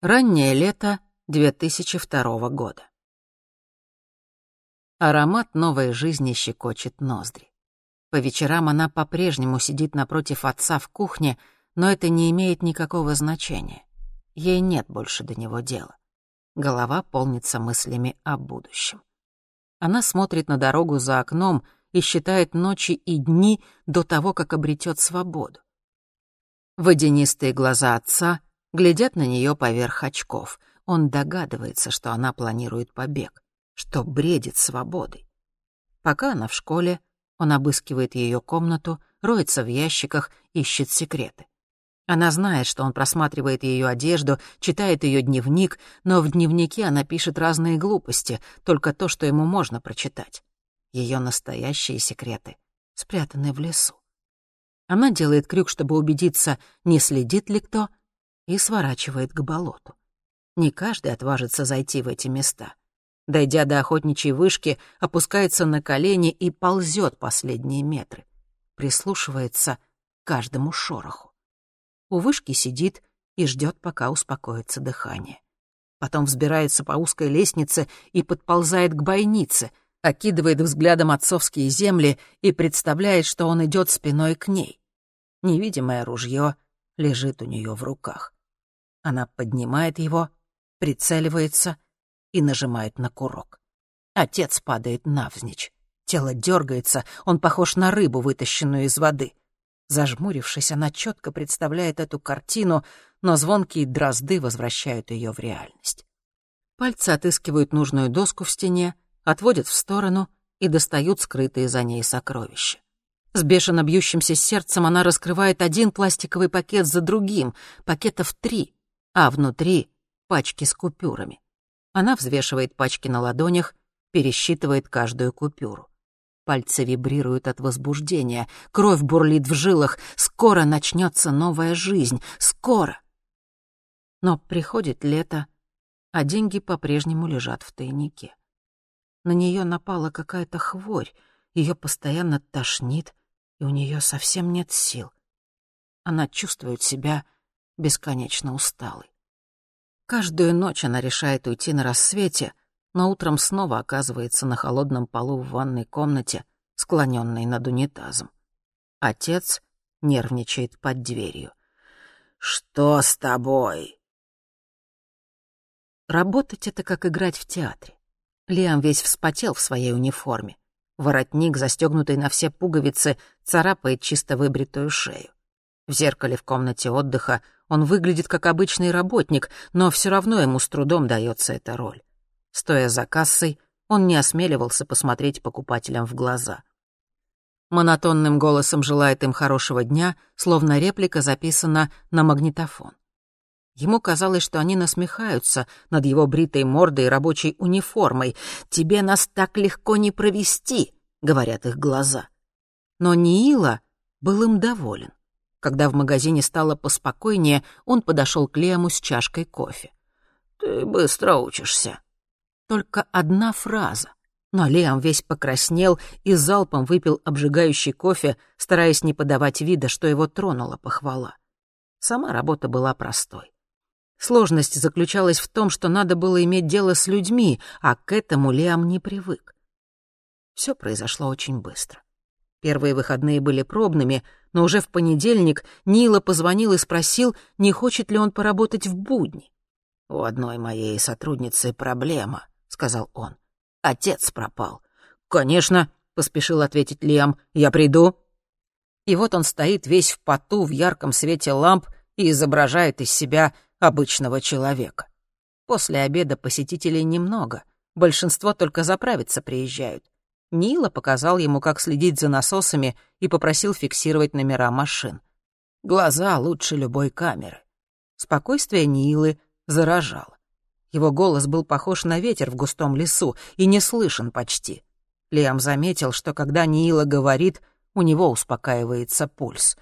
Раннее лето 2002 года. Аромат новой жизни щекочет ноздри. По вечерам она по-прежнему сидит напротив отца в кухне, но это не имеет никакого значения. Ей нет больше до него дела. Голова полнится мыслями о будущем. Она смотрит на дорогу за окном и считает ночи и дни до того, как обретет свободу. Водянистые глаза отца глядят на нее поверх очков. Он догадывается, что она планирует побег, что бредит свободой. Пока она в школе, он обыскивает ее комнату, роется в ящиках, ищет секреты. Она знает, что он просматривает ее одежду, читает ее дневник, но в дневнике она пишет разные глупости, только то, что ему можно прочитать. Ее настоящие секреты спрятаны в лесу. Она делает крюк, чтобы убедиться, не следит ли кто, и сворачивает к болоту. Не каждый отважится зайти в эти места. Дойдя до охотничьей вышки, опускается на колени и ползет последние метры. Прислушивается к каждому шороху. У вышки сидит и ждет, пока успокоится дыхание. Потом взбирается по узкой лестнице и подползает к бойнице, окидывает взглядом отцовские земли и представляет, что он идет спиной к ней. Невидимое ружье лежит у нее в руках. Она поднимает его, прицеливается и нажимает на курок. Отец падает навзничь. Тело дергается, он похож на рыбу, вытащенную из воды. Зажмурившись, она четко представляет эту картину, но звонкие дрозды возвращают ее в реальность. Пальцы отыскивают нужную доску в стене, отводят в сторону и достают скрытые за ней сокровища. С бешено бьющимся сердцем она раскрывает один пластиковый пакет за другим, пакетов три, а внутри — пачки с купюрами. Она взвешивает пачки на ладонях, пересчитывает каждую купюру. Пальцы вибрируют от возбуждения, кровь бурлит в жилах. Скоро начнется новая жизнь. Скоро. Но приходит лето, а деньги по-прежнему лежат в тайнике. На нее напала какая-то хворь, ее постоянно тошнит, и у нее совсем нет сил. Она чувствует себя бесконечно усталой. Каждую ночь она решает уйти на рассвете, но утром снова оказывается на холодном полу в ванной комнате, склоненной над унитазом. Отец нервничает под дверью. «Что с тобой?» Работать — это как играть в театре. Лиам весь вспотел в своей униформе. Воротник, застегнутый на все пуговицы, царапает чисто выбритую шею. В зеркале в комнате отдыха он выглядит как обычный работник, но все равно ему с трудом дается эта роль. Стоя за кассой, он не осмеливался посмотреть покупателям в глаза. Монотонным голосом желает им хорошего дня, словно реплика записана на магнитофон. Ему казалось, что они насмехаются над его бритой мордой и рабочей униформой. «Тебе нас так легко не провести», — говорят их глаза. Но Ниила был им доволен. Когда в магазине стало поспокойнее, он подошел к Лему с чашкой кофе. «Ты быстро учишься». Только одна фраза. Но Лиам весь покраснел и залпом выпил обжигающий кофе, стараясь не подавать вида, что его тронула похвала. Сама работа была простой. Сложность заключалась в том, что надо было иметь дело с людьми, а к этому Лиам не привык. Все произошло очень быстро. Первые выходные были пробными, но уже в понедельник Нила позвонил и спросил, не хочет ли он поработать в будни. «У одной моей сотрудницы проблема», — сказал он. «Отец пропал». «Конечно», — поспешил ответить Лиам, — «я приду». И вот он стоит весь в поту в ярком свете ламп и изображает из себя обычного человека. После обеда посетителей немного, большинство только заправиться приезжают. Нила показал ему, как следить за насосами и попросил фиксировать номера машин. Глаза лучше любой камеры. Спокойствие Нилы заражало. Его голос был похож на ветер в густом лесу и не слышен почти. Лиам заметил, что когда Нила говорит, у него успокаивается пульс.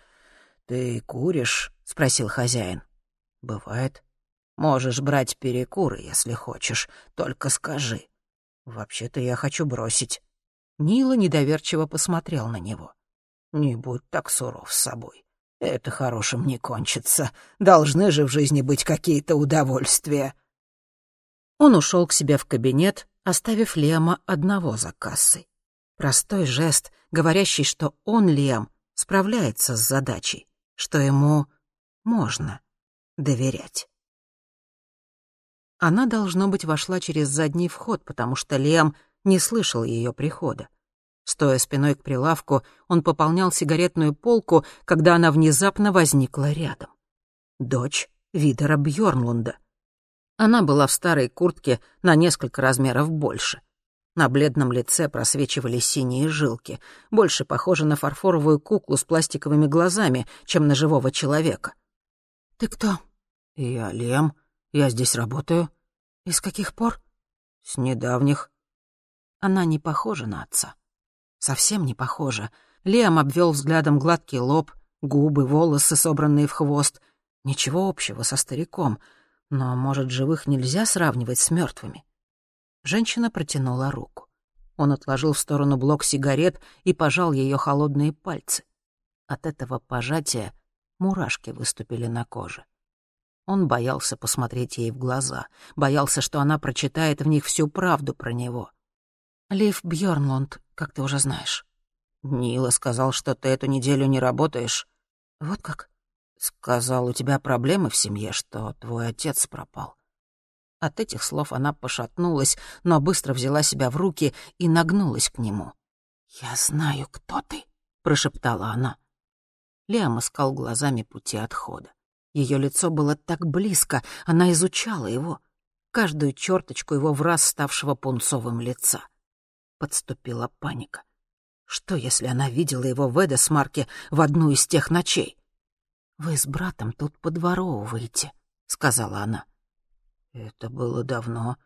«Ты куришь?» — спросил хозяин. «Бывает. Можешь брать перекуры, если хочешь, только скажи. Вообще-то я хочу бросить». Нила недоверчиво посмотрел на него. «Не будь так суров с собой. Это хорошим не кончится. Должны же в жизни быть какие-то удовольствия. Он ушел к себе в кабинет, оставив Лема одного за кассой. Простой жест, говорящий, что он, Лем, справляется с задачей, что ему можно доверять. Она, должно быть, вошла через задний вход, потому что Лем не слышал ее прихода. Стоя спиной к прилавку, он пополнял сигаретную полку, когда она внезапно возникла рядом. Дочь Видера Бьорнлунда. Она была в старой куртке на несколько размеров больше. На бледном лице просвечивали синие жилки, больше похоже на фарфоровую куклу с пластиковыми глазами, чем на живого человека. «Ты кто?» «Я Лем. Я здесь работаю». «И с каких пор?» «С недавних». Она не похожа на отца. Совсем не похожа. Лем обвел взглядом гладкий лоб, губы, волосы, собранные в хвост. Ничего общего со стариком — но, может, живых нельзя сравнивать с мертвыми? Женщина протянула руку. Он отложил в сторону блок сигарет и пожал ее холодные пальцы. От этого пожатия мурашки выступили на коже. Он боялся посмотреть ей в глаза, боялся, что она прочитает в них всю правду про него. «Лив Бьёрнлунд, как ты уже знаешь». «Нила сказал, что ты эту неделю не работаешь». «Вот как?» Сказал, у тебя проблемы в семье, что твой отец пропал. От этих слов она пошатнулась, но быстро взяла себя в руки и нагнулась к нему. «Я знаю, кто ты», — прошептала она. Лиам искал глазами пути отхода. Ее лицо было так близко, она изучала его, каждую черточку его враз ставшего пунцовым лица. Подступила паника. Что, если она видела его в Эдесмарке в одну из тех ночей? «Вы с братом тут подворовываете», — сказала она. «Это было давно».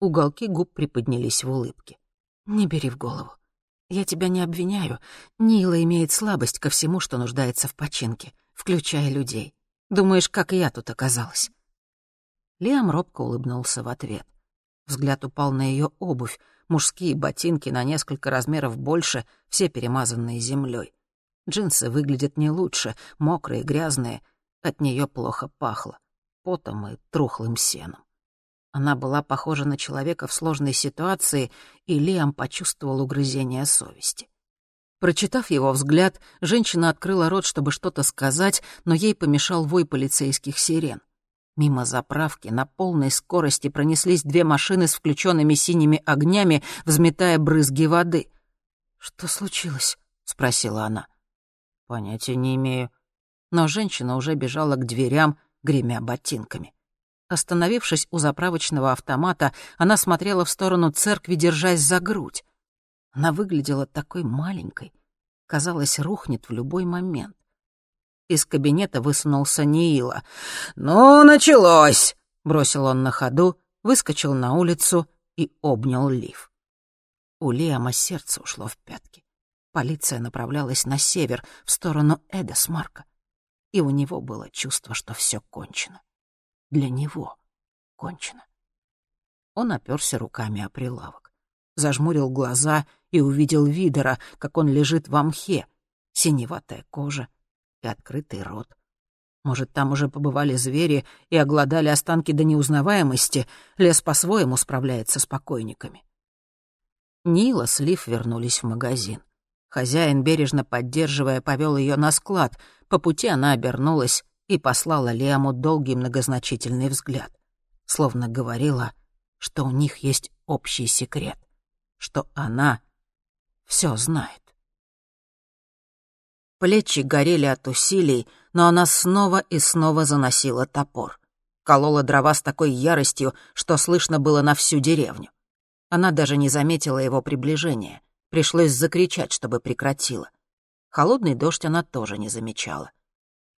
Уголки губ приподнялись в улыбке. «Не бери в голову. Я тебя не обвиняю. Нила имеет слабость ко всему, что нуждается в починке, включая людей. Думаешь, как я тут оказалась?» Лиам робко улыбнулся в ответ. Взгляд упал на ее обувь, мужские ботинки на несколько размеров больше, все перемазанные землей. Джинсы выглядят не лучше, мокрые, грязные. От нее плохо пахло. Потом и трухлым сеном. Она была похожа на человека в сложной ситуации, и Лиам почувствовал угрызение совести. Прочитав его взгляд, женщина открыла рот, чтобы что-то сказать, но ей помешал вой полицейских сирен. Мимо заправки на полной скорости пронеслись две машины с включенными синими огнями, взметая брызги воды. «Что случилось?» — спросила она. Понятия не имею. Но женщина уже бежала к дверям, гремя ботинками. Остановившись у заправочного автомата, она смотрела в сторону церкви, держась за грудь. Она выглядела такой маленькой. Казалось, рухнет в любой момент. Из кабинета высунулся Неила. «Ну, началось!» — бросил он на ходу, выскочил на улицу и обнял Лив. У Лиама сердце ушло в пятки. Полиция направлялась на север, в сторону Эдесмарка. И у него было чувство, что все кончено. Для него кончено. Он оперся руками о прилавок. Зажмурил глаза и увидел Видера, как он лежит в мхе, синеватая кожа и открытый рот. Может, там уже побывали звери и огладали останки до неузнаваемости, лес по-своему справляется с покойниками. Нила с Лив вернулись в магазин. Хозяин, бережно поддерживая, повел ее на склад. По пути она обернулась и послала Лиаму долгий многозначительный взгляд. Словно говорила, что у них есть общий секрет, что она все знает. Плечи горели от усилий, но она снова и снова заносила топор. Колола дрова с такой яростью, что слышно было на всю деревню. Она даже не заметила его приближения. Пришлось закричать, чтобы прекратила. Холодный дождь она тоже не замечала.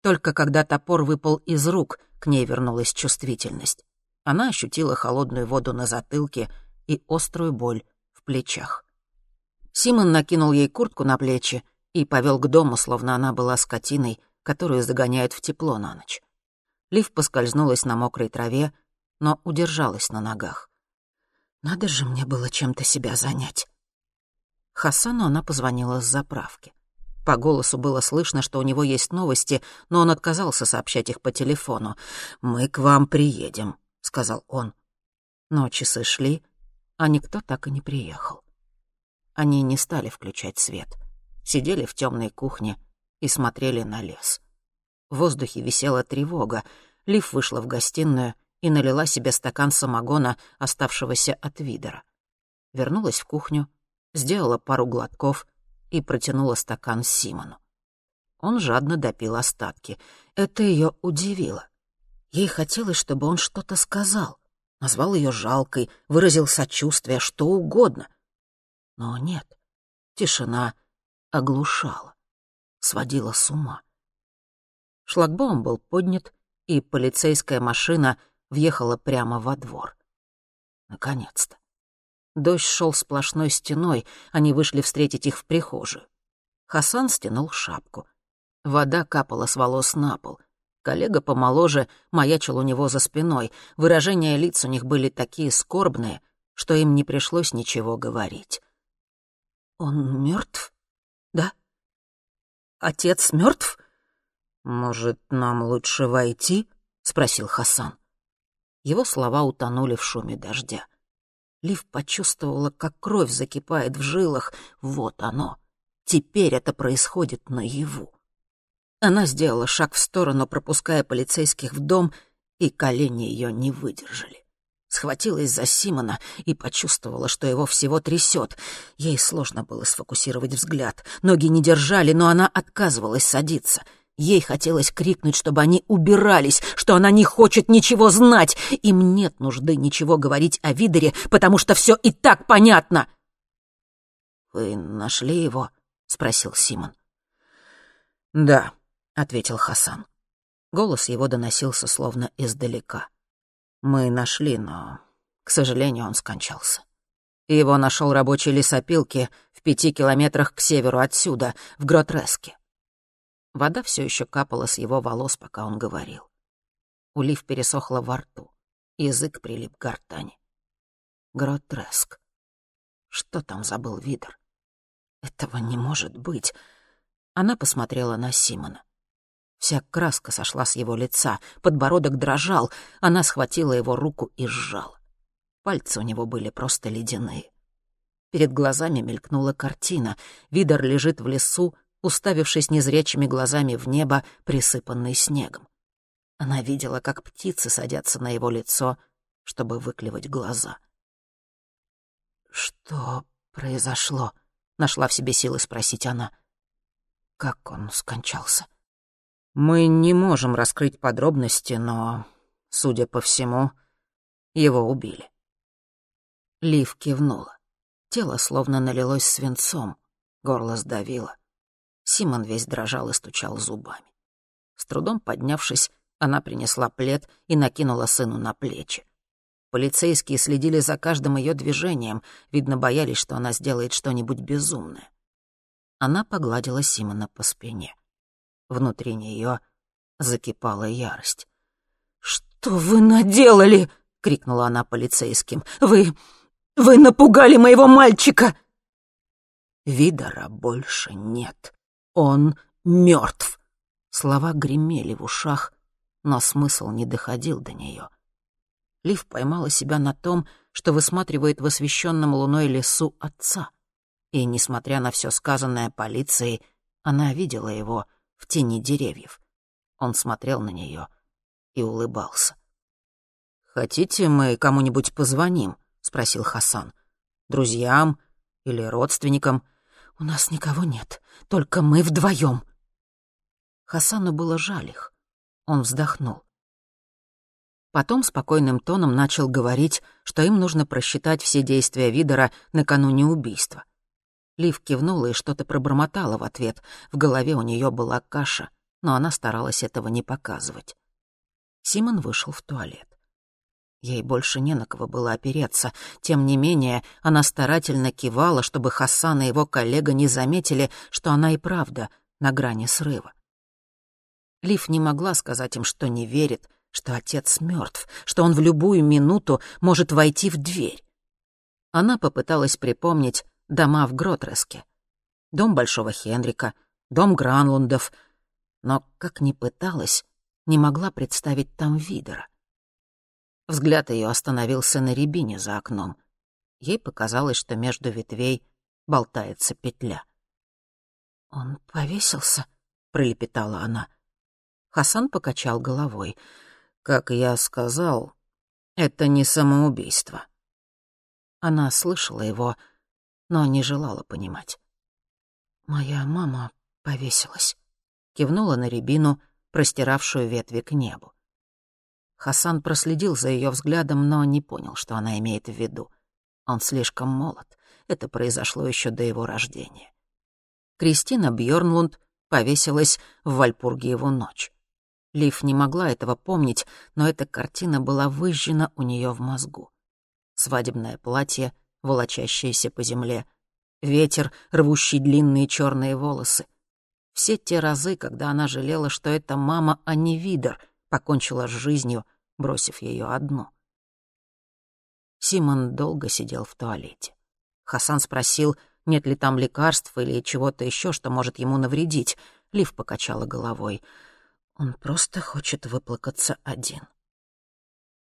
Только когда топор выпал из рук, к ней вернулась чувствительность. Она ощутила холодную воду на затылке и острую боль в плечах. Симон накинул ей куртку на плечи и повел к дому, словно она была скотиной, которую загоняют в тепло на ночь. Лив поскользнулась на мокрой траве, но удержалась на ногах. «Надо же мне было чем-то себя занять». Хасану она позвонила с заправки. По голосу было слышно, что у него есть новости, но он отказался сообщать их по телефону. «Мы к вам приедем», — сказал он. Но часы шли, а никто так и не приехал. Они не стали включать свет. Сидели в темной кухне и смотрели на лес. В воздухе висела тревога. Лив вышла в гостиную и налила себе стакан самогона, оставшегося от Видера. Вернулась в кухню, сделала пару глотков и протянула стакан Симону. Он жадно допил остатки. Это ее удивило. Ей хотелось, чтобы он что-то сказал назвал ее жалкой, выразил сочувствие, что угодно. Но нет, тишина оглушала, сводила с ума. Шлагбаум был поднят, и полицейская машина въехала прямо во двор. Наконец-то. Дождь шел сплошной стеной, они вышли встретить их в прихожую. Хасан стянул шапку. Вода капала с волос на пол — Коллега помоложе маячил у него за спиной. Выражения лиц у них были такие скорбные, что им не пришлось ничего говорить. «Он мертв? Да? Отец мертв? Может, нам лучше войти?» — спросил Хасан. Его слова утонули в шуме дождя. Лив почувствовала, как кровь закипает в жилах. Вот оно. Теперь это происходит наяву. Она сделала шаг в сторону, пропуская полицейских в дом, и колени ее не выдержали. Схватилась за Симона и почувствовала, что его всего трясет. Ей сложно было сфокусировать взгляд. Ноги не держали, но она отказывалась садиться. Ей хотелось крикнуть, чтобы они убирались, что она не хочет ничего знать. Им нет нужды ничего говорить о Видере, потому что все и так понятно. «Вы нашли его?» — спросил Симон. «Да», ответил Хасан. Голос его доносился словно издалека. Мы нашли, но, к сожалению, он скончался. Его нашел рабочий лесопилки в пяти километрах к северу отсюда, в Гротреске. Вода все еще капала с его волос, пока он говорил. У Лив пересохла во рту. Язык прилип к гортани. Гротреск. Что там забыл Видер? Этого не может быть. Она посмотрела на Симона. Вся краска сошла с его лица, подбородок дрожал, она схватила его руку и сжала. Пальцы у него были просто ледяные. Перед глазами мелькнула картина. Видор лежит в лесу, уставившись незрячими глазами в небо, присыпанный снегом. Она видела, как птицы садятся на его лицо, чтобы выклевать глаза. «Что произошло?» — нашла в себе силы спросить она. «Как он скончался?» Мы не можем раскрыть подробности, но, судя по всему, его убили. Лив кивнула. Тело словно налилось свинцом, горло сдавило. Симон весь дрожал и стучал зубами. С трудом поднявшись, она принесла плед и накинула сыну на плечи. Полицейские следили за каждым ее движением, видно, боялись, что она сделает что-нибудь безумное. Она погладила Симона по спине. Внутри нее закипала ярость. «Что вы наделали?» — крикнула она полицейским. «Вы... вы напугали моего мальчика!» Видора больше нет. Он мертв. Слова гремели в ушах, но смысл не доходил до нее. Лив поймала себя на том, что высматривает в освещенном луной лесу отца. И, несмотря на все сказанное полицией, она видела его — в тени деревьев. Он смотрел на нее и улыбался. «Хотите, мы кому-нибудь позвоним?» — спросил Хасан. «Друзьям или родственникам?» «У нас никого нет, только мы вдвоем. Хасану было жаль их. Он вздохнул. Потом спокойным тоном начал говорить, что им нужно просчитать все действия Видера накануне убийства. Лив кивнула и что-то пробормотала в ответ. В голове у нее была каша, но она старалась этого не показывать. Симон вышел в туалет. Ей больше не на кого было опереться. Тем не менее, она старательно кивала, чтобы Хасан и его коллега не заметили, что она и правда на грани срыва. Лив не могла сказать им, что не верит, что отец мертв, что он в любую минуту может войти в дверь. Она попыталась припомнить, дома в Гротреске. Дом Большого Хенрика, дом Гранлундов. Но, как ни пыталась, не могла представить там Видера. Взгляд ее остановился на рябине за окном. Ей показалось, что между ветвей болтается петля. «Он повесился?» — пролепетала она. Хасан покачал головой. «Как я сказал, это не самоубийство». Она слышала его, но не желала понимать. «Моя мама повесилась», — кивнула на рябину, простиравшую ветви к небу. Хасан проследил за ее взглядом, но не понял, что она имеет в виду. Он слишком молод. Это произошло еще до его рождения. Кристина Бьорнлунд повесилась в Вальпургиеву ночь. Лив не могла этого помнить, но эта картина была выжжена у нее в мозгу. Свадебное платье, волочащееся по земле, ветер, рвущий длинные черные волосы. Все те разы, когда она жалела, что это мама, а не Видер, покончила с жизнью, бросив ее одну. Симон долго сидел в туалете. Хасан спросил, нет ли там лекарств или чего-то еще, что может ему навредить. Лив покачала головой. Он просто хочет выплакаться один.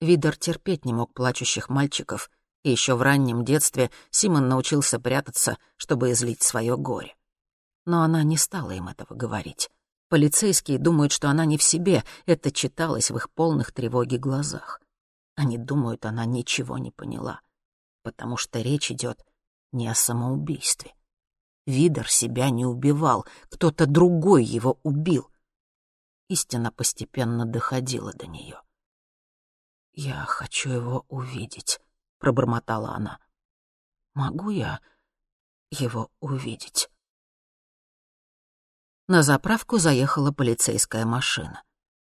Видер терпеть не мог плачущих мальчиков, и еще в раннем детстве Симон научился прятаться, чтобы излить свое горе. Но она не стала им этого говорить. Полицейские думают, что она не в себе, это читалось в их полных тревоги глазах. Они думают, она ничего не поняла, потому что речь идет не о самоубийстве. Видер себя не убивал, кто-то другой его убил. Истина постепенно доходила до нее. «Я хочу его увидеть», — пробормотала она. «Могу я его увидеть?» На заправку заехала полицейская машина.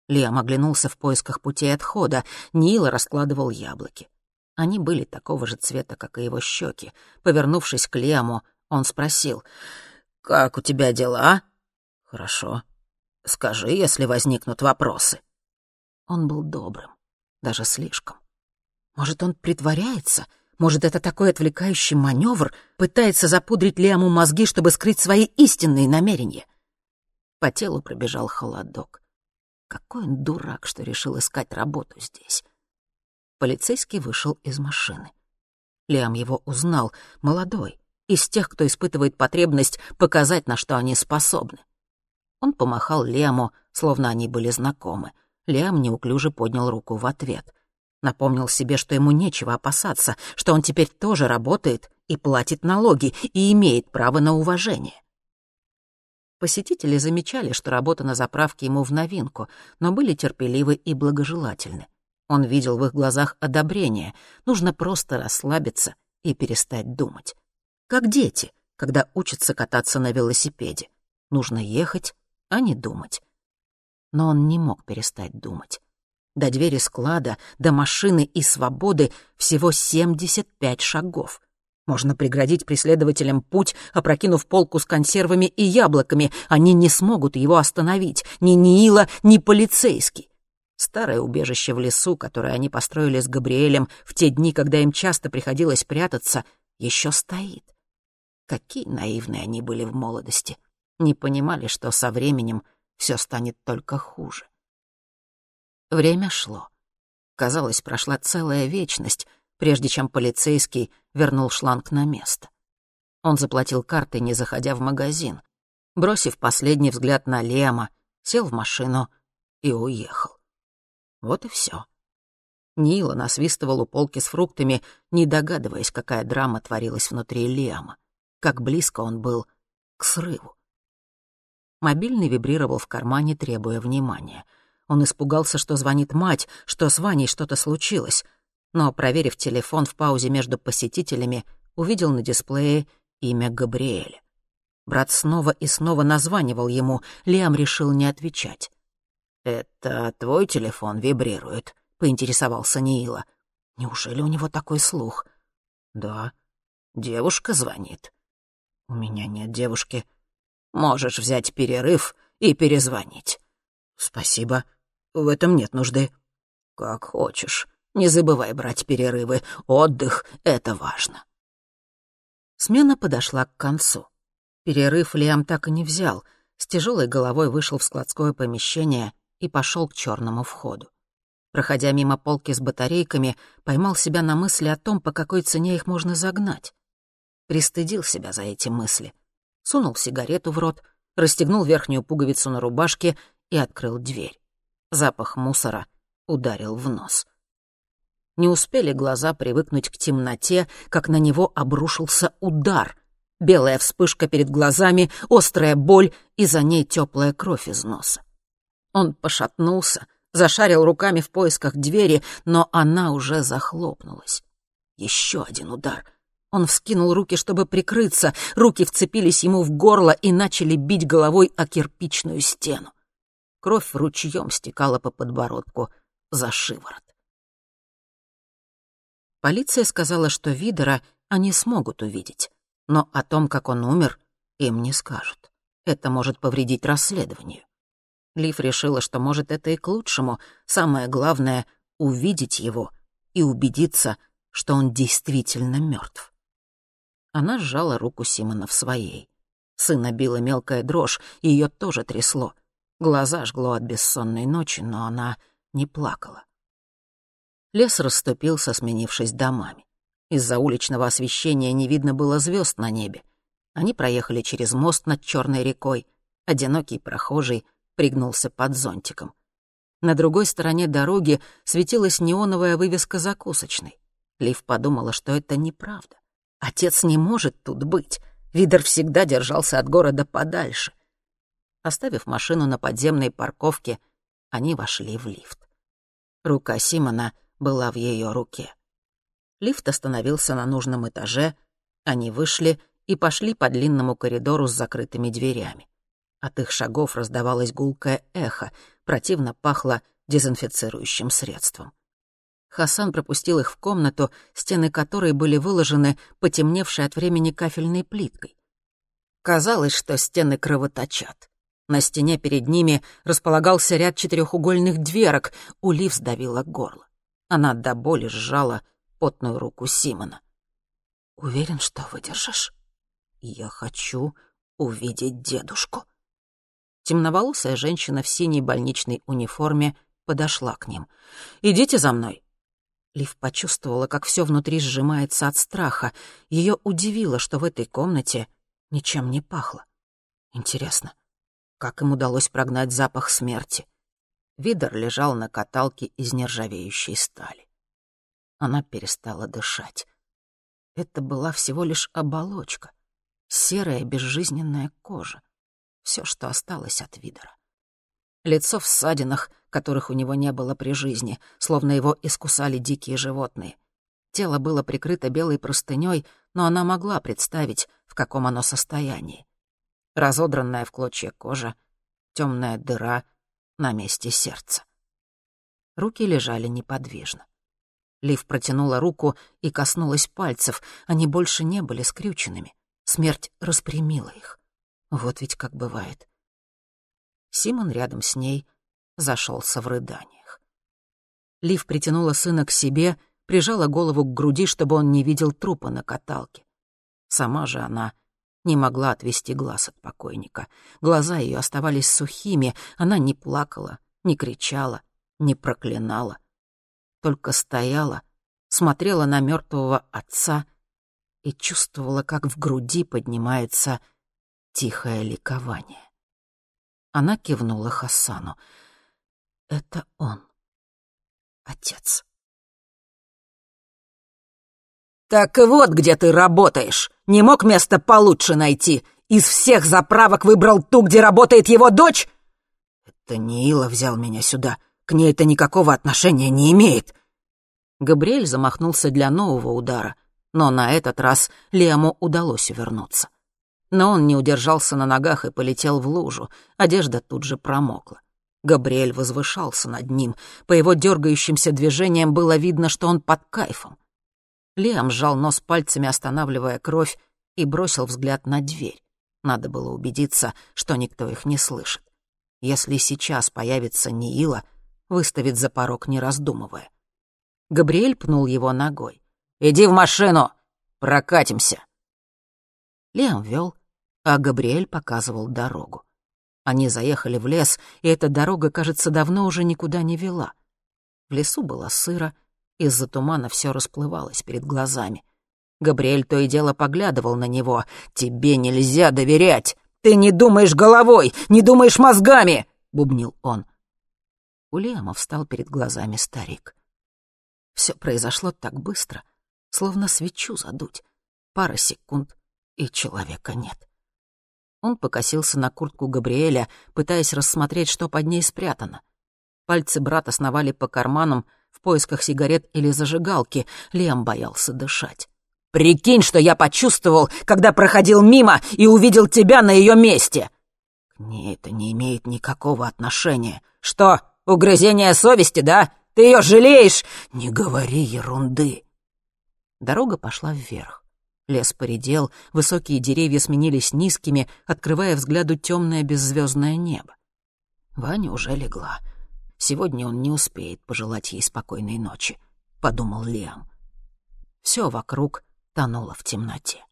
Лиам оглянулся в поисках путей отхода. Нила раскладывал яблоки. Они были такого же цвета, как и его щеки. Повернувшись к Лиаму, он спросил, «Как у тебя дела?» «Хорошо. Скажи, если возникнут вопросы». Он был добрым, даже слишком. Может, он притворяется? Может, это такой отвлекающий маневр, пытается запудрить Лиаму мозги, чтобы скрыть свои истинные намерения? По телу пробежал холодок. Какой он дурак, что решил искать работу здесь. Полицейский вышел из машины. Лиам его узнал, молодой, из тех, кто испытывает потребность показать, на что они способны. Он помахал Лиаму, словно они были знакомы. Лиам неуклюже поднял руку в ответ. Напомнил себе, что ему нечего опасаться, что он теперь тоже работает и платит налоги и имеет право на уважение. Посетители замечали, что работа на заправке ему в новинку, но были терпеливы и благожелательны. Он видел в их глазах одобрение. Нужно просто расслабиться и перестать думать. Как дети, когда учатся кататься на велосипеде. Нужно ехать, а не думать. Но он не мог перестать думать. До двери склада, до машины и свободы всего 75 шагов. Можно преградить преследователям путь, опрокинув полку с консервами и яблоками. Они не смогут его остановить. Ни Нила, ни полицейский. Старое убежище в лесу, которое они построили с Габриэлем в те дни, когда им часто приходилось прятаться, еще стоит. Какие наивные они были в молодости. Не понимали, что со временем все станет только хуже. Время шло. Казалось, прошла целая вечность, прежде чем полицейский вернул шланг на место. Он заплатил картой, не заходя в магазин. Бросив последний взгляд на Лема, сел в машину и уехал. Вот и все. Нила насвистывал у полки с фруктами, не догадываясь, какая драма творилась внутри Лема, как близко он был к срыву. Мобильный вибрировал в кармане, требуя внимания. Он испугался, что звонит мать, что с Ваней что-то случилось но, проверив телефон в паузе между посетителями, увидел на дисплее имя Габриэля. Брат снова и снова названивал ему, Лиам решил не отвечать. «Это твой телефон вибрирует?» — поинтересовался Нила. «Неужели у него такой слух?» «Да». «Девушка звонит». «У меня нет девушки». «Можешь взять перерыв и перезвонить». «Спасибо. В этом нет нужды». «Как хочешь. Не забывай брать перерывы. Отдых — это важно. Смена подошла к концу. Перерыв Лиам так и не взял. с тяжелой головой вышел в складское помещение и пошел к черному входу. Проходя мимо полки с батарейками, поймал себя на мысли о том, по какой цене их можно загнать. Пристыдил себя за эти мысли. Сунул сигарету в рот, расстегнул верхнюю пуговицу на рубашке и открыл дверь. Запах мусора ударил в нос. Не успели глаза привыкнуть к темноте, как на него обрушился удар. Белая вспышка перед глазами, острая боль и за ней теплая кровь из носа. Он пошатнулся, зашарил руками в поисках двери, но она уже захлопнулась. Еще один удар. Он вскинул руки, чтобы прикрыться, руки вцепились ему в горло и начали бить головой о кирпичную стену. Кровь ручьем стекала по подбородку за шиворот. Полиция сказала, что Видера они смогут увидеть, но о том, как он умер, им не скажут. Это может повредить расследованию. Лив решила, что, может, это и к лучшему. Самое главное — увидеть его и убедиться, что он действительно мертв. Она сжала руку Симона в своей. Сына била мелкая дрожь, ее тоже трясло. Глаза жгло от бессонной ночи, но она не плакала. Лес расступился, сменившись домами. Из-за уличного освещения не видно было звезд на небе. Они проехали через мост над Черной рекой. Одинокий прохожий пригнулся под зонтиком. На другой стороне дороги светилась неоновая вывеска закусочной. Лив подумала, что это неправда. Отец не может тут быть. Видер всегда держался от города подальше. Оставив машину на подземной парковке, они вошли в лифт. Рука Симона — была в ее руке. Лифт остановился на нужном этаже, они вышли и пошли по длинному коридору с закрытыми дверями. От их шагов раздавалось гулкое эхо, противно пахло дезинфицирующим средством. Хасан пропустил их в комнату, стены которой были выложены потемневшей от времени кафельной плиткой. Казалось, что стены кровоточат. На стене перед ними располагался ряд четырехугольных дверок, у Лив сдавило горло. Она до боли сжала потную руку Симона. «Уверен, что выдержишь?» «Я хочу увидеть дедушку». Темноволосая женщина в синей больничной униформе подошла к ним. «Идите за мной». Лив почувствовала, как все внутри сжимается от страха. Ее удивило, что в этой комнате ничем не пахло. Интересно, как им удалось прогнать запах смерти? Видер лежал на каталке из нержавеющей стали. Она перестала дышать. Это была всего лишь оболочка, серая безжизненная кожа. Все, что осталось от Видера. Лицо в ссадинах, которых у него не было при жизни, словно его искусали дикие животные. Тело было прикрыто белой простыней, но она могла представить, в каком оно состоянии. Разодранная в клочья кожа, темная дыра — на месте сердца. Руки лежали неподвижно. Лив протянула руку и коснулась пальцев. Они больше не были скрюченными. Смерть распрямила их. Вот ведь как бывает. Симон рядом с ней зашелся в рыданиях. Лив притянула сына к себе, прижала голову к груди, чтобы он не видел трупа на каталке. Сама же она не могла отвести глаз от покойника. Глаза ее оставались сухими, она не плакала, не кричала, не проклинала. Только стояла, смотрела на мертвого отца и чувствовала, как в груди поднимается тихое ликование. Она кивнула Хасану. «Это он, отец». «Так вот, где ты работаешь. Не мог место получше найти. Из всех заправок выбрал ту, где работает его дочь?» «Это Нила взял меня сюда. К ней это никакого отношения не имеет». Габриэль замахнулся для нового удара, но на этот раз Лему удалось увернуться. Но он не удержался на ногах и полетел в лужу. Одежда тут же промокла. Габриэль возвышался над ним. По его дергающимся движениям было видно, что он под кайфом. Лиам сжал нос пальцами, останавливая кровь, и бросил взгляд на дверь. Надо было убедиться, что никто их не слышит. Если сейчас появится Ниила, выставит за порог, не раздумывая. Габриэль пнул его ногой. «Иди в машину! Прокатимся!» Лиам вел, а Габриэль показывал дорогу. Они заехали в лес, и эта дорога, кажется, давно уже никуда не вела. В лесу было сыро, из-за тумана все расплывалось перед глазами. Габриэль то и дело поглядывал на него. «Тебе нельзя доверять! Ты не думаешь головой, не думаешь мозгами!» — бубнил он. У Лиама встал перед глазами старик. Все произошло так быстро, словно свечу задуть. Пара секунд, и человека нет. Он покосился на куртку Габриэля, пытаясь рассмотреть, что под ней спрятано. Пальцы брата сновали по карманам в поисках сигарет или зажигалки. Лиам боялся дышать. «Прикинь, что я почувствовал, когда проходил мимо и увидел тебя на ее месте!» «К ней это не имеет никакого отношения. Что, угрызение совести, да? Ты ее жалеешь?» «Не говори ерунды!» Дорога пошла вверх. Лес поредел, высокие деревья сменились низкими, открывая взгляду темное беззвездное небо. Ваня уже легла. Сегодня он не успеет пожелать ей спокойной ночи, — подумал Лиам. Все вокруг тонуло в темноте.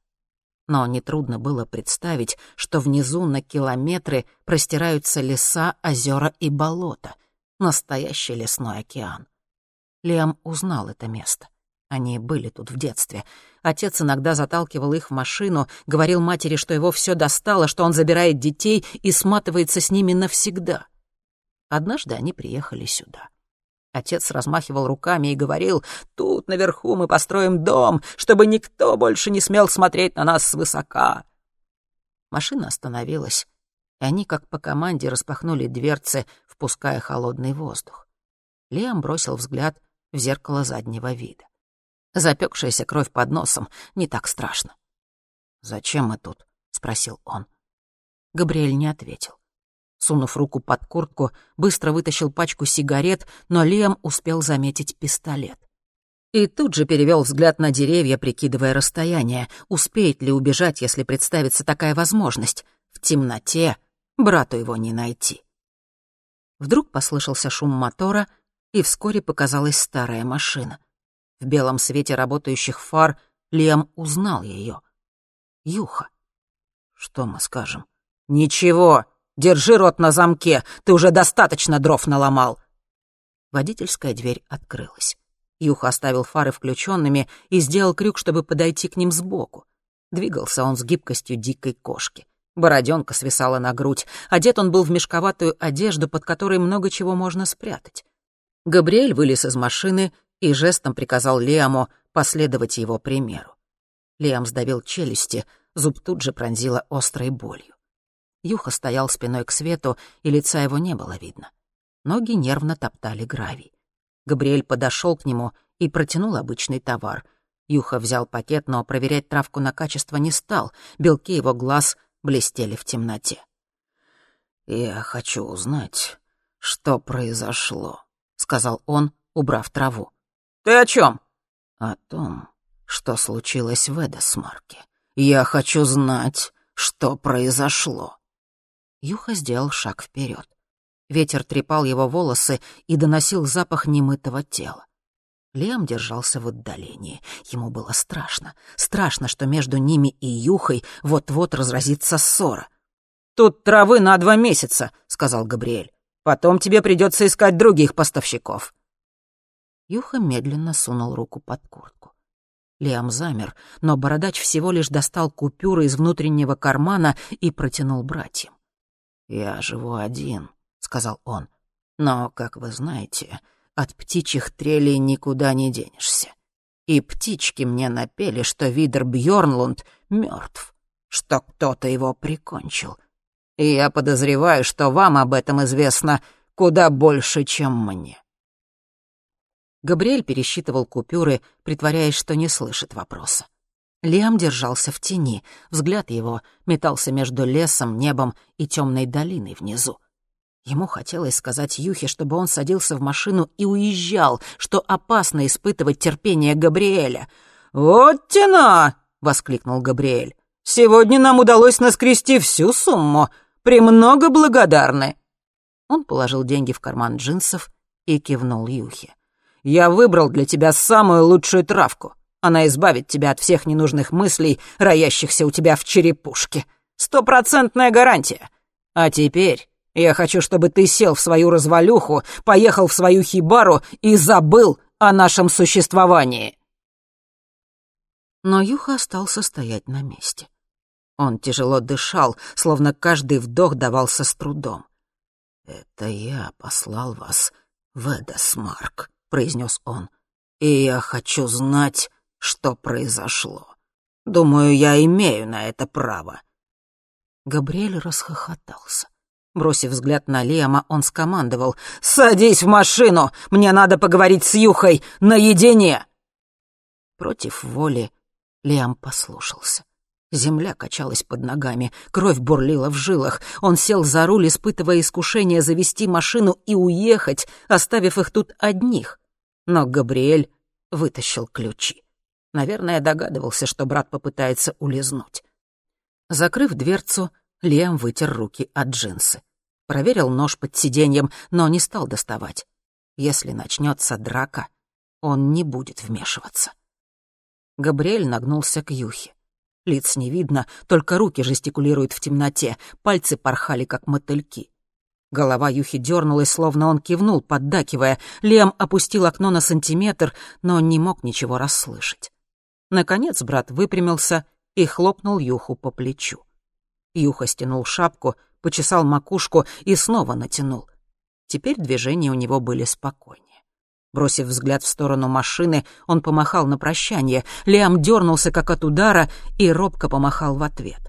Но нетрудно было представить, что внизу на километры простираются леса, озера и болота. Настоящий лесной океан. Лиам узнал это место. Они были тут в детстве. Отец иногда заталкивал их в машину, говорил матери, что его все достало, что он забирает детей и сматывается с ними навсегда. Однажды они приехали сюда. Отец размахивал руками и говорил, «Тут наверху мы построим дом, чтобы никто больше не смел смотреть на нас свысока». Машина остановилась, и они, как по команде, распахнули дверцы, впуская холодный воздух. Лиам бросил взгляд в зеркало заднего вида. Запекшаяся кровь под носом не так страшно. «Зачем мы тут?» — спросил он. Габриэль не ответил. Сунув руку под куртку, быстро вытащил пачку сигарет, но Лиам успел заметить пистолет. И тут же перевел взгляд на деревья, прикидывая расстояние. Успеет ли убежать, если представится такая возможность? В темноте брату его не найти. Вдруг послышался шум мотора, и вскоре показалась старая машина — в белом свете работающих фар Лиам узнал ее. Юха. Что мы скажем? Ничего. Держи рот на замке. Ты уже достаточно дров наломал. Водительская дверь открылась. Юха оставил фары включенными и сделал крюк, чтобы подойти к ним сбоку. Двигался он с гибкостью дикой кошки. Бороденка свисала на грудь. Одет он был в мешковатую одежду, под которой много чего можно спрятать. Габриэль вылез из машины и жестом приказал Лиаму последовать его примеру. Лиам сдавил челюсти, зуб тут же пронзила острой болью. Юха стоял спиной к свету, и лица его не было видно. Ноги нервно топтали гравий. Габриэль подошел к нему и протянул обычный товар. Юха взял пакет, но проверять травку на качество не стал. Белки его глаз блестели в темноте. «Я хочу узнать, что произошло», — сказал он, убрав траву. «Ты о чем?» «О том, что случилось в Эдосмарке. Я хочу знать, что произошло». Юха сделал шаг вперед. Ветер трепал его волосы и доносил запах немытого тела. Лем держался в отдалении. Ему было страшно. Страшно, что между ними и Юхой вот-вот разразится ссора. «Тут травы на два месяца», — сказал Габриэль. «Потом тебе придется искать других поставщиков». Юха медленно сунул руку под куртку. Лиам замер, но бородач всего лишь достал купюры из внутреннего кармана и протянул братьям. «Я живу один», — сказал он. «Но, как вы знаете, от птичьих трелей никуда не денешься. И птички мне напели, что Видер Бьорнлунд мертв, что кто-то его прикончил. И я подозреваю, что вам об этом известно куда больше, чем мне. Габриэль пересчитывал купюры, притворяясь, что не слышит вопроса. Лиам держался в тени, взгляд его метался между лесом, небом и темной долиной внизу. Ему хотелось сказать Юхе, чтобы он садился в машину и уезжал, что опасно испытывать терпение Габриэля. «Вот тена!» — воскликнул Габриэль. «Сегодня нам удалось наскрести всю сумму. Премного благодарны». Он положил деньги в карман джинсов и кивнул Юхе. Я выбрал для тебя самую лучшую травку. Она избавит тебя от всех ненужных мыслей, роящихся у тебя в черепушке. Стопроцентная гарантия. А теперь я хочу, чтобы ты сел в свою развалюху, поехал в свою хибару и забыл о нашем существовании». Но Юха остался стоять на месте. Он тяжело дышал, словно каждый вдох давался с трудом. «Это я послал вас в Эдесмарк», — произнес он. «И я хочу знать, что произошло. Думаю, я имею на это право». Габриэль расхохотался. Бросив взгляд на Лиама, он скомандовал. «Садись в машину! Мне надо поговорить с Юхой наедине!» Против воли Лиам послушался. Земля качалась под ногами, кровь бурлила в жилах. Он сел за руль, испытывая искушение завести машину и уехать, оставив их тут одних. Но Габриэль вытащил ключи. Наверное, догадывался, что брат попытается улизнуть. Закрыв дверцу, Лиам вытер руки от джинсы. Проверил нож под сиденьем, но не стал доставать. Если начнется драка, он не будет вмешиваться. Габриэль нагнулся к Юхе. Лиц не видно, только руки жестикулируют в темноте, пальцы порхали, как мотыльки. Голова Юхи дернулась, словно он кивнул, поддакивая. Лем опустил окно на сантиметр, но не мог ничего расслышать. Наконец брат выпрямился и хлопнул Юху по плечу. Юха стянул шапку, почесал макушку и снова натянул. Теперь движения у него были спокойнее. Бросив взгляд в сторону машины, он помахал на прощание. Лиам дернулся, как от удара, и робко помахал в ответ.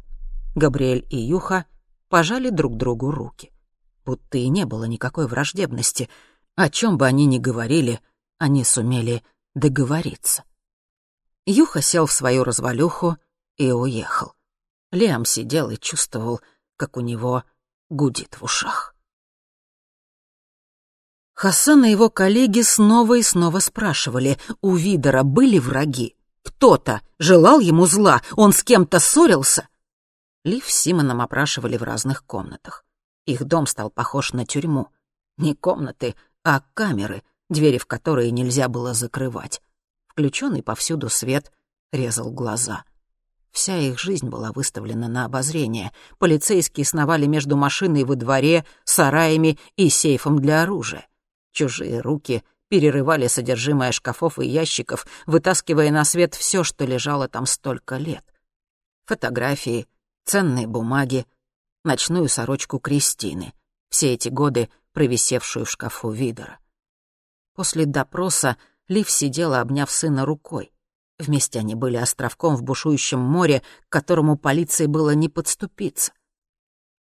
Габриэль и Юха пожали друг другу руки. Будто и не было никакой враждебности. О чем бы они ни говорили, они сумели договориться. Юха сел в свою развалюху и уехал. Лиам сидел и чувствовал, как у него гудит в ушах. Хасан и его коллеги снова и снова спрашивали, у Видера были враги? Кто-то желал ему зла, он с кем-то ссорился? Лив с Симоном опрашивали в разных комнатах. Их дом стал похож на тюрьму. Не комнаты, а камеры, двери в которые нельзя было закрывать. Включенный повсюду свет резал глаза. Вся их жизнь была выставлена на обозрение. Полицейские сновали между машиной во дворе, сараями и сейфом для оружия. Чужие руки перерывали содержимое шкафов и ящиков, вытаскивая на свет все, что лежало там столько лет. Фотографии, ценные бумаги, ночную сорочку Кристины, все эти годы провисевшую в шкафу Видера. После допроса Лив сидела, обняв сына рукой. Вместе они были островком в бушующем море, к которому полиции было не подступиться.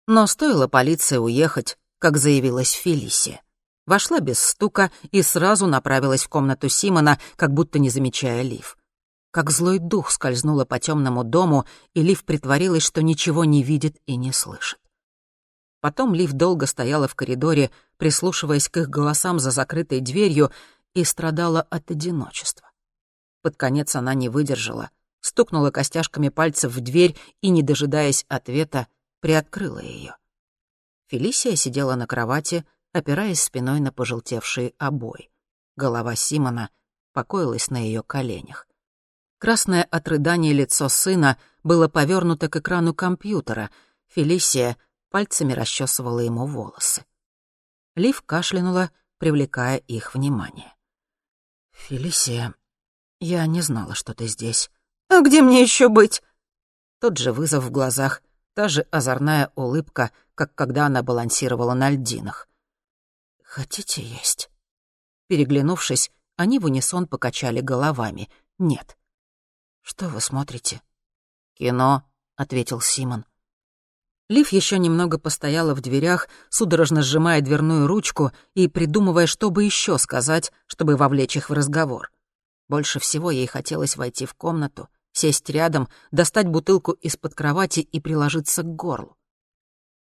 Но стоило полиции уехать, как заявилась Фелисия вошла без стука и сразу направилась в комнату Симона, как будто не замечая Лив. Как злой дух скользнула по темному дому, и Лив притворилась, что ничего не видит и не слышит. Потом Лив долго стояла в коридоре, прислушиваясь к их голосам за закрытой дверью, и страдала от одиночества. Под конец она не выдержала, стукнула костяшками пальцев в дверь и, не дожидаясь ответа, приоткрыла ее. Фелисия сидела на кровати, опираясь спиной на пожелтевшие обои. Голова Симона покоилась на ее коленях. Красное от рыдания лицо сына было повернуто к экрану компьютера. Фелисия пальцами расчесывала ему волосы. Лив кашлянула, привлекая их внимание. «Фелисия, я не знала, что ты здесь». «А где мне еще быть?» Тот же вызов в глазах, та же озорная улыбка, как когда она балансировала на льдинах. «Хотите есть?» Переглянувшись, они в унисон покачали головами. «Нет». «Что вы смотрите?» «Кино», — ответил Симон. Лив еще немного постояла в дверях, судорожно сжимая дверную ручку и придумывая, что бы еще сказать, чтобы вовлечь их в разговор. Больше всего ей хотелось войти в комнату, сесть рядом, достать бутылку из-под кровати и приложиться к горлу.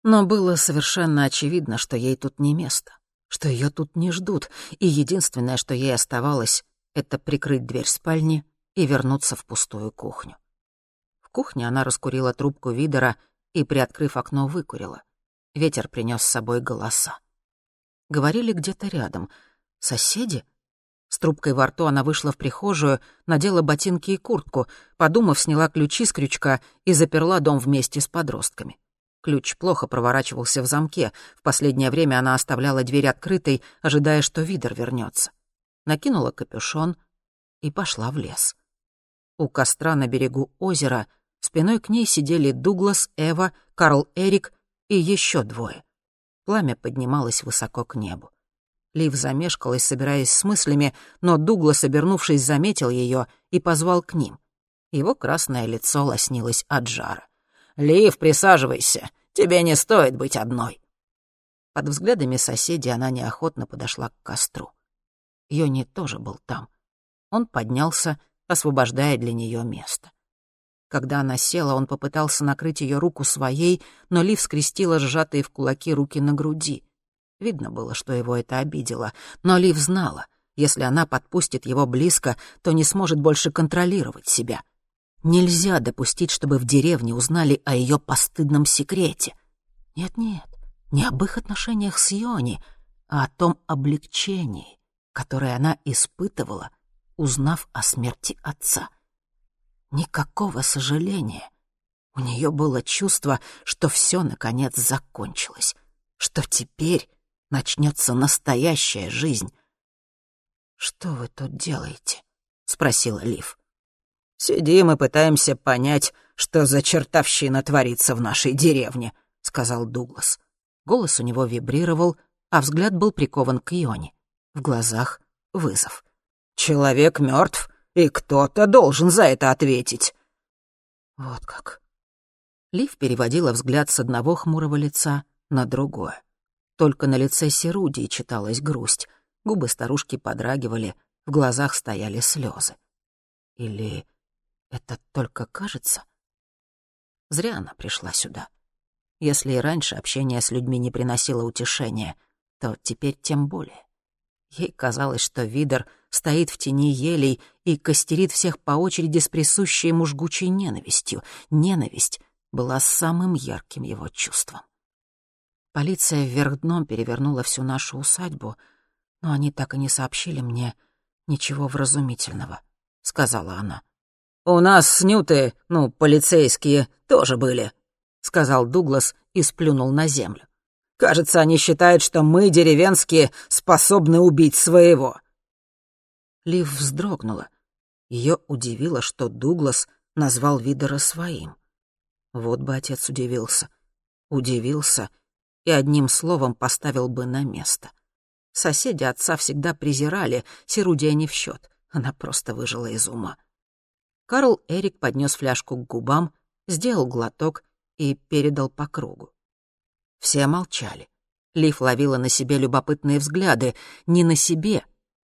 Но было совершенно очевидно, что ей тут не место что ее тут не ждут, и единственное, что ей оставалось, это прикрыть дверь спальни и вернуться в пустую кухню. В кухне она раскурила трубку Видера и, приоткрыв окно, выкурила. Ветер принес с собой голоса. Говорили где-то рядом. Соседи? С трубкой во рту она вышла в прихожую, надела ботинки и куртку, подумав, сняла ключи с крючка и заперла дом вместе с подростками. Ключ плохо проворачивался в замке. В последнее время она оставляла дверь открытой, ожидая, что Видер вернется. Накинула капюшон и пошла в лес. У костра на берегу озера спиной к ней сидели Дуглас, Эва, Карл Эрик и еще двое. Пламя поднималось высоко к небу. Лив замешкалась, собираясь с мыслями, но Дуглас, обернувшись, заметил ее и позвал к ним. Его красное лицо лоснилось от жара. «Лив, присаживайся. Тебе не стоит быть одной». Под взглядами соседей она неохотно подошла к костру. Йони тоже был там. Он поднялся, освобождая для нее место. Когда она села, он попытался накрыть ее руку своей, но Лив скрестила сжатые в кулаки руки на груди. Видно было, что его это обидело, но Лив знала, если она подпустит его близко, то не сможет больше контролировать себя — Нельзя допустить, чтобы в деревне узнали о ее постыдном секрете. Нет-нет, не об их отношениях с Йони, а о том облегчении, которое она испытывала, узнав о смерти отца. Никакого сожаления. У нее было чувство, что все наконец закончилось, что теперь начнется настоящая жизнь. «Что вы тут делаете?» — спросила Лив. «Сидим и пытаемся понять, что за чертовщина творится в нашей деревне», — сказал Дуглас. Голос у него вибрировал, а взгляд был прикован к Йоне. В глазах вызов. «Человек мертв, и кто-то должен за это ответить». Вот как. Лив переводила взгляд с одного хмурого лица на другое. Только на лице Серудии читалась грусть. Губы старушки подрагивали, в глазах стояли слезы. Или это только кажется? Зря она пришла сюда. Если и раньше общение с людьми не приносило утешения, то теперь тем более. Ей казалось, что Видер стоит в тени елей и костерит всех по очереди с присущей ему жгучей ненавистью. Ненависть была самым ярким его чувством. Полиция вверх дном перевернула всю нашу усадьбу, но они так и не сообщили мне ничего вразумительного, — сказала она. «У нас снюты, ну, полицейские, тоже были», — сказал Дуглас и сплюнул на землю. «Кажется, они считают, что мы, деревенские, способны убить своего». Лив вздрогнула. Ее удивило, что Дуглас назвал Видера своим. Вот бы отец удивился. Удивился и одним словом поставил бы на место. Соседи отца всегда презирали, Серудия не в счет. Она просто выжила из ума. Карл Эрик поднес фляжку к губам, сделал глоток и передал по кругу. Все молчали. Лив ловила на себе любопытные взгляды. Не на себе,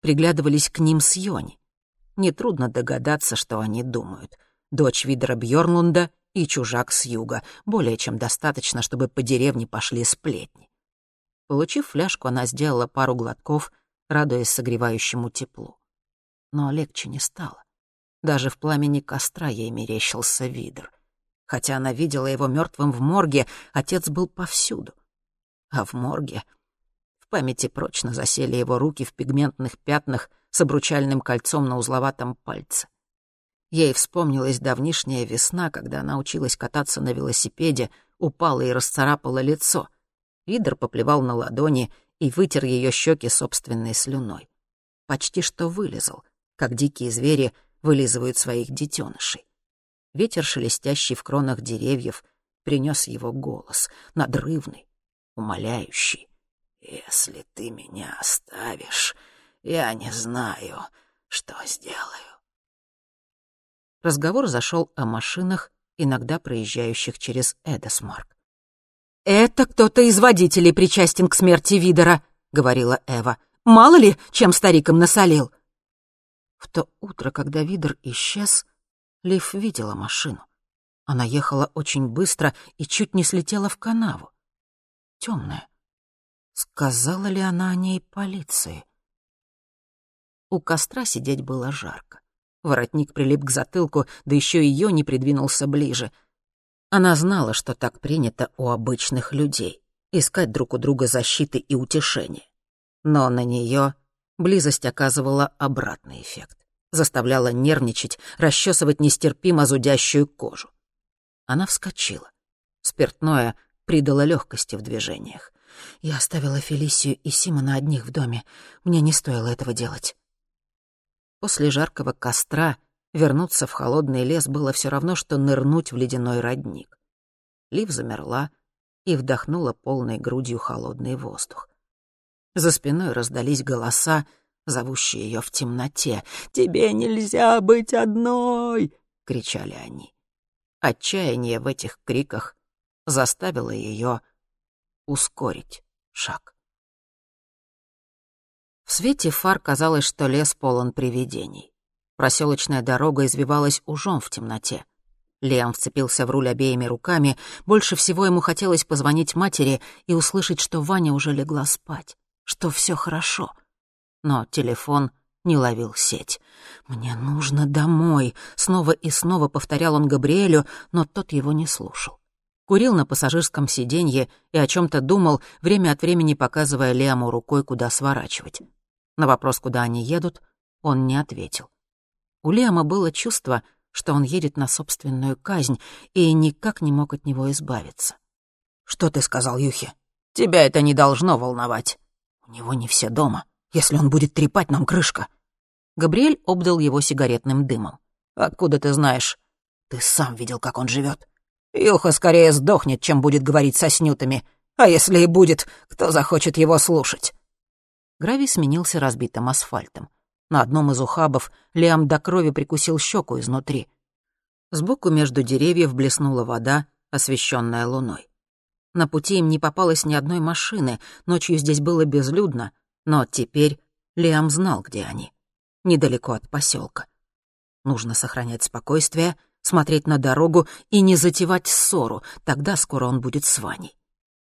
приглядывались к ним с Йони. Нетрудно догадаться, что они думают. Дочь Видера Бьёрнлунда и чужак с юга. Более чем достаточно, чтобы по деревне пошли сплетни. Получив фляжку, она сделала пару глотков, радуясь согревающему теплу. Но легче не стало. Даже в пламени костра ей мерещился Видер. Хотя она видела его мертвым в морге, отец был повсюду. А в морге... Памяти прочно засели его руки в пигментных пятнах с обручальным кольцом на узловатом пальце. Ей вспомнилась давнишняя весна, когда она училась кататься на велосипеде, упала и расцарапала лицо. Видер поплевал на ладони и вытер ее щеки собственной слюной. Почти что вылезал, как дикие звери — вылизывают своих детенышей. Ветер, шелестящий в кронах деревьев, принес его голос, надрывный, умоляющий. «Если ты меня оставишь, я не знаю, что сделаю». Разговор зашел о машинах, иногда проезжающих через Эдесмарк. «Это кто-то из водителей причастен к смерти Видера», — говорила Эва. «Мало ли, чем стариком насолил». В то утро, когда Видер исчез, Лив видела машину. Она ехала очень быстро и чуть не слетела в канаву. Темная. Сказала ли она о ней полиции? У костра сидеть было жарко. Воротник прилип к затылку, да еще ее не придвинулся ближе. Она знала, что так принято у обычных людей — искать друг у друга защиты и утешения. Но на нее близость оказывала обратный эффект. Заставляла нервничать, расчесывать нестерпимо зудящую кожу. Она вскочила. Спиртное придало легкости в движениях. Я оставила Фелисию и Симона одних в доме. Мне не стоило этого делать. После жаркого костра вернуться в холодный лес было все равно, что нырнуть в ледяной родник. Лив замерла и вдохнула полной грудью холодный воздух. За спиной раздались голоса, зовущие ее в темноте. «Тебе нельзя быть одной!» — кричали они. Отчаяние в этих криках заставило ее ускорить шаг. В свете фар казалось, что лес полон привидений. Проселочная дорога извивалась ужом в темноте. Лиам вцепился в руль обеими руками. Больше всего ему хотелось позвонить матери и услышать, что Ваня уже легла спать, что все хорошо. Но телефон не ловил сеть. «Мне нужно домой», — снова и снова повторял он Габриэлю, но тот его не слушал. Курил на пассажирском сиденье и о чем то думал, время от времени показывая Лиаму рукой, куда сворачивать. На вопрос, куда они едут, он не ответил. У Лиама было чувство, что он едет на собственную казнь и никак не мог от него избавиться. «Что ты сказал, Юхи? Тебя это не должно волновать. У него не все дома. Если он будет трепать, нам крышка». Габриэль обдал его сигаретным дымом. «Откуда ты знаешь?» «Ты сам видел, как он живет. Юха скорее сдохнет, чем будет говорить со снютами. А если и будет, кто захочет его слушать?» Гравий сменился разбитым асфальтом. На одном из ухабов Лиам до крови прикусил щеку изнутри. Сбоку между деревьев блеснула вода, освещенная луной. На пути им не попалось ни одной машины, ночью здесь было безлюдно, но теперь Лиам знал, где они. Недалеко от поселка. Нужно сохранять спокойствие, смотреть на дорогу и не затевать ссору, тогда скоро он будет с Ваней.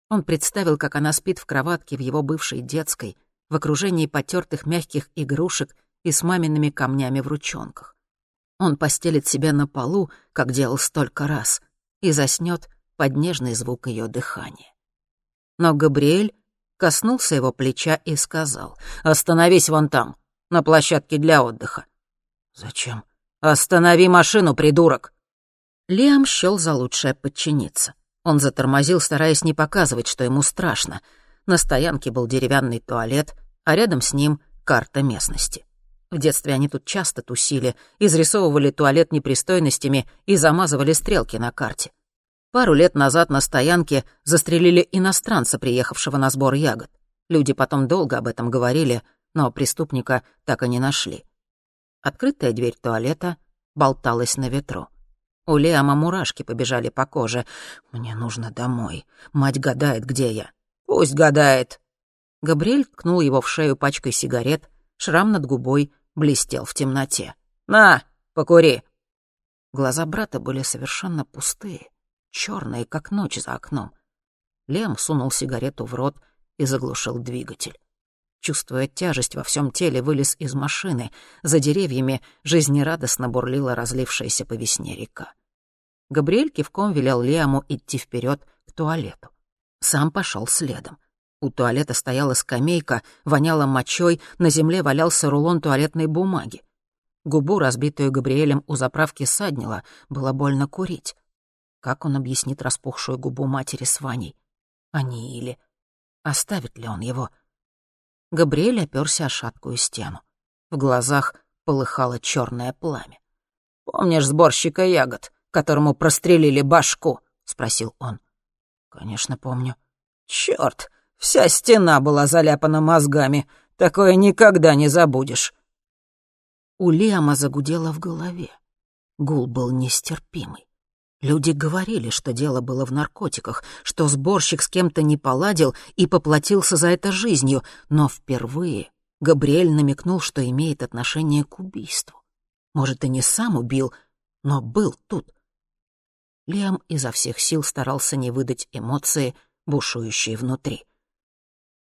Он представил, как она спит в кроватке в его бывшей детской, в окружении потертых мягких игрушек и с мамиными камнями в ручонках. Он постелит себя на полу, как делал столько раз, и заснет под нежный звук ее дыхания. Но Габриэль коснулся его плеча и сказал, «Остановись вон там, на площадке для отдыха». «Зачем?» «Останови машину, придурок!» Лиам счёл за лучшее подчиниться. Он затормозил, стараясь не показывать, что ему страшно. На стоянке был деревянный туалет, а рядом с ним — карта местности. В детстве они тут часто тусили, изрисовывали туалет непристойностями и замазывали стрелки на карте. Пару лет назад на стоянке застрелили иностранца, приехавшего на сбор ягод. Люди потом долго об этом говорили, но преступника так и не нашли. Открытая дверь туалета болталась на ветру. У Лиама мурашки побежали по коже. «Мне нужно домой. Мать гадает, где я». «Пусть гадает». Габриэль ткнул его в шею пачкой сигарет, Шрам над губой блестел в темноте. «На, покури!» Глаза брата были совершенно пустые, черные, как ночь за окном. Лем сунул сигарету в рот и заглушил двигатель. Чувствуя тяжесть во всем теле, вылез из машины. За деревьями жизнерадостно бурлила разлившаяся по весне река. Габриэль кивком велел Лиаму идти вперед к туалету. Сам пошел следом. У туалета стояла скамейка, воняла мочой, на земле валялся рулон туалетной бумаги. Губу, разбитую Габриэлем у заправки, саднила, было больно курить. Как он объяснит распухшую губу матери с Ваней? Они или... Оставит ли он его? Габриэль оперся о шаткую стену. В глазах полыхало черное пламя. «Помнишь сборщика ягод, которому прострелили башку?» — спросил он. «Конечно, помню». «Чёрт, Вся стена была заляпана мозгами. Такое никогда не забудешь». У Лиама загудело в голове. Гул был нестерпимый. Люди говорили, что дело было в наркотиках, что сборщик с кем-то не поладил и поплатился за это жизнью, но впервые Габриэль намекнул, что имеет отношение к убийству. Может, и не сам убил, но был тут. Лиам изо всех сил старался не выдать эмоции, бушующие внутри.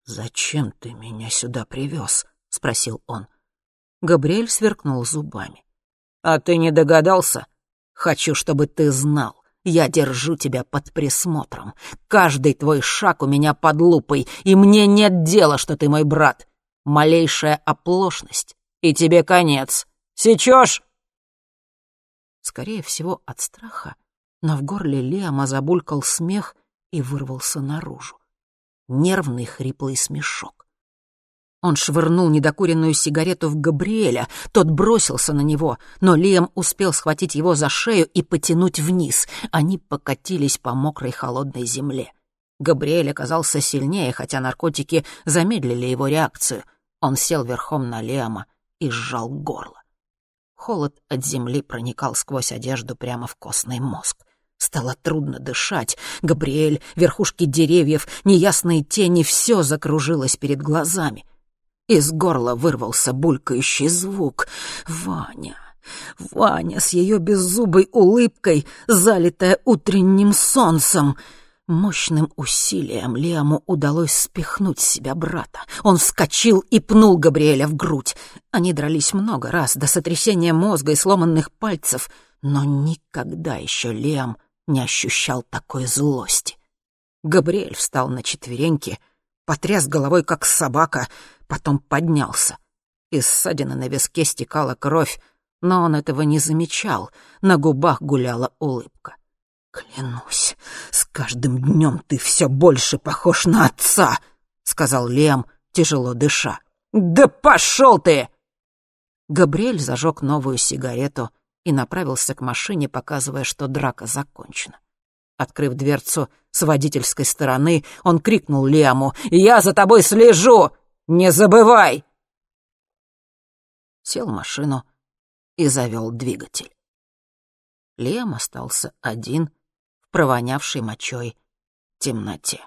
«Зачем ты меня сюда привез?» — спросил он. Габриэль сверкнул зубами. «А ты не догадался? Хочу, чтобы ты знал. Я держу тебя под присмотром. Каждый твой шаг у меня под лупой, и мне нет дела, что ты мой брат. Малейшая оплошность, и тебе конец. Сечешь?» Скорее всего, от страха, но в горле Лиама забулькал смех, и вырвался наружу. Нервный хриплый смешок. Он швырнул недокуренную сигарету в Габриэля, тот бросился на него, но Лиам успел схватить его за шею и потянуть вниз. Они покатились по мокрой холодной земле. Габриэль оказался сильнее, хотя наркотики замедлили его реакцию. Он сел верхом на Лиама и сжал горло. Холод от земли проникал сквозь одежду прямо в костный мозг. Стало трудно дышать. Габриэль, верхушки деревьев, неясные тени — все закружилось перед глазами. Из горла вырвался булькающий звук. «Ваня!» Ваня с ее беззубой улыбкой, залитая утренним солнцем — Мощным усилием Лиаму удалось спихнуть себя брата. Он вскочил и пнул Габриэля в грудь. Они дрались много раз до сотрясения мозга и сломанных пальцев, но никогда еще Лиам не ощущал такой злости. Габриэль встал на четвереньки, потряс головой, как собака, потом поднялся. Из ссадины на виске стекала кровь, но он этого не замечал, на губах гуляла улыбка. «Клянусь, с каждым днем ты все больше похож на отца», — сказал Лем, тяжело дыша. «Да пошел ты!» Габриэль зажег новую сигарету и направился к машине, показывая, что драка закончена. Открыв дверцу с водительской стороны, он крикнул Лиаму «Я за тобой слежу! Не забывай!» Сел в машину и завел двигатель. Лиам остался один провонявшей мочой темноте.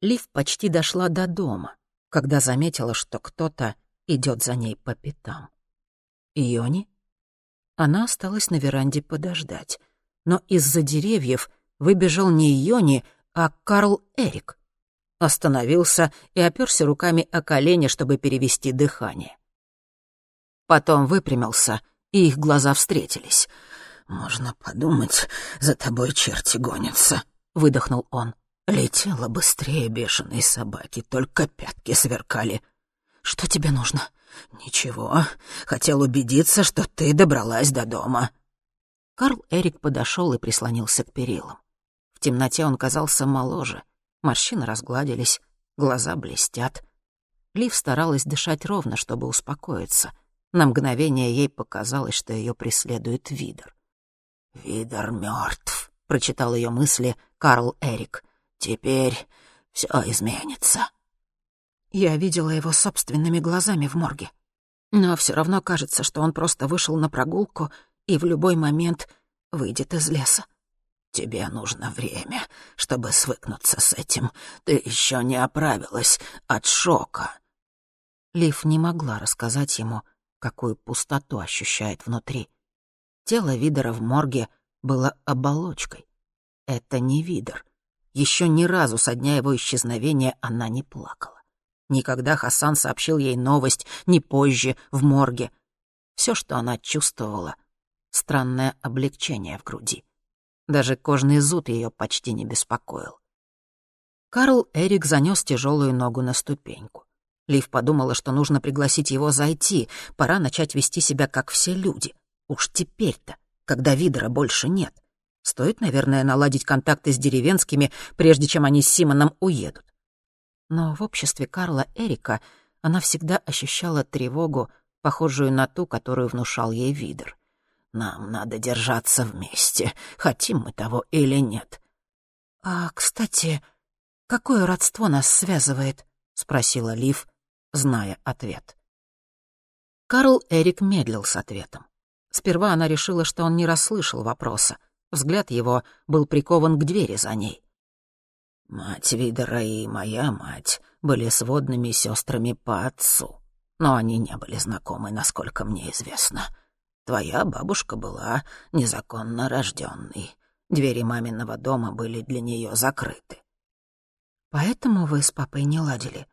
Лив почти дошла до дома, когда заметила, что кто-то идет за ней по пятам. Йони? Она осталась на веранде подождать, но из-за деревьев выбежал не Йони, а Карл Эрик. Остановился и оперся руками о колени, чтобы перевести дыхание. Потом выпрямился, и их глаза встретились — «Можно подумать, за тобой черти гонятся», — выдохнул он. Летела быстрее бешеной собаки, только пятки сверкали. «Что тебе нужно?» «Ничего. Хотел убедиться, что ты добралась до дома». Карл Эрик подошел и прислонился к перилам. В темноте он казался моложе. Морщины разгладились, глаза блестят. Лив старалась дышать ровно, чтобы успокоиться. На мгновение ей показалось, что ее преследует Видер. «Видер мертв», — прочитал ее мысли Карл Эрик. «Теперь все изменится». Я видела его собственными глазами в морге. Но все равно кажется, что он просто вышел на прогулку и в любой момент выйдет из леса. Тебе нужно время, чтобы свыкнуться с этим. Ты еще не оправилась от шока. Лив не могла рассказать ему, какую пустоту ощущает внутри. Тело Видера в морге было оболочкой. Это не Видер. Еще ни разу со дня его исчезновения она не плакала. Никогда Хасан сообщил ей новость, ни позже, в морге. Все, что она чувствовала — странное облегчение в груди. Даже кожный зуд ее почти не беспокоил. Карл Эрик занес тяжелую ногу на ступеньку. Лив подумала, что нужно пригласить его зайти, пора начать вести себя как все люди. Уж теперь-то, когда Видера больше нет. Стоит, наверное, наладить контакты с деревенскими, прежде чем они с Симоном уедут. Но в обществе Карла Эрика она всегда ощущала тревогу, похожую на ту, которую внушал ей Видер. «Нам надо держаться вместе, хотим мы того или нет». «А, кстати, какое родство нас связывает?» — спросила Лив, зная ответ. Карл Эрик медлил с ответом. Сперва она решила, что он не расслышал вопроса. Взгляд его был прикован к двери за ней. «Мать Видера и моя мать были сводными сестрами по отцу, но они не были знакомы, насколько мне известно. Твоя бабушка была незаконно рожденной. Двери маминого дома были для нее закрыты». «Поэтому вы с папой не ладили?»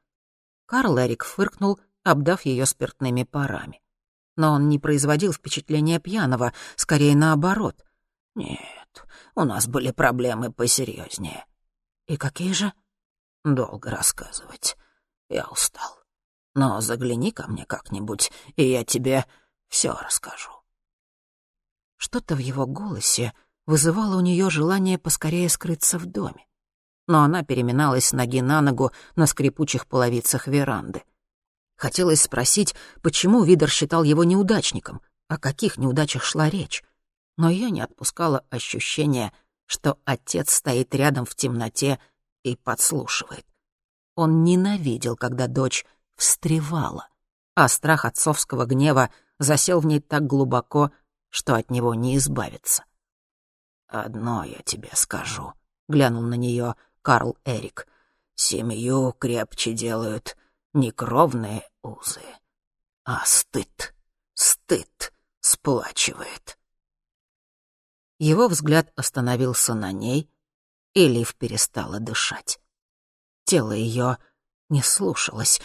Карл Эрик фыркнул, обдав ее спиртными парами но он не производил впечатления пьяного, скорее наоборот. «Нет, у нас были проблемы посерьезнее». «И какие же?» «Долго рассказывать. Я устал. Но загляни ко мне как-нибудь, и я тебе все расскажу». Что-то в его голосе вызывало у нее желание поскорее скрыться в доме. Но она переминалась с ноги на ногу на скрипучих половицах веранды. Хотелось спросить, почему Видер считал его неудачником, о каких неудачах шла речь. Но ее не отпускало ощущение, что отец стоит рядом в темноте и подслушивает. Он ненавидел, когда дочь встревала, а страх отцовского гнева засел в ней так глубоко, что от него не избавиться. «Одно я тебе скажу», — глянул на нее Карл Эрик. «Семью крепче делают не кровные узы, а стыд. Стыд сплачивает». Его взгляд остановился на ней, и Лив перестала дышать. Тело ее не слушалось.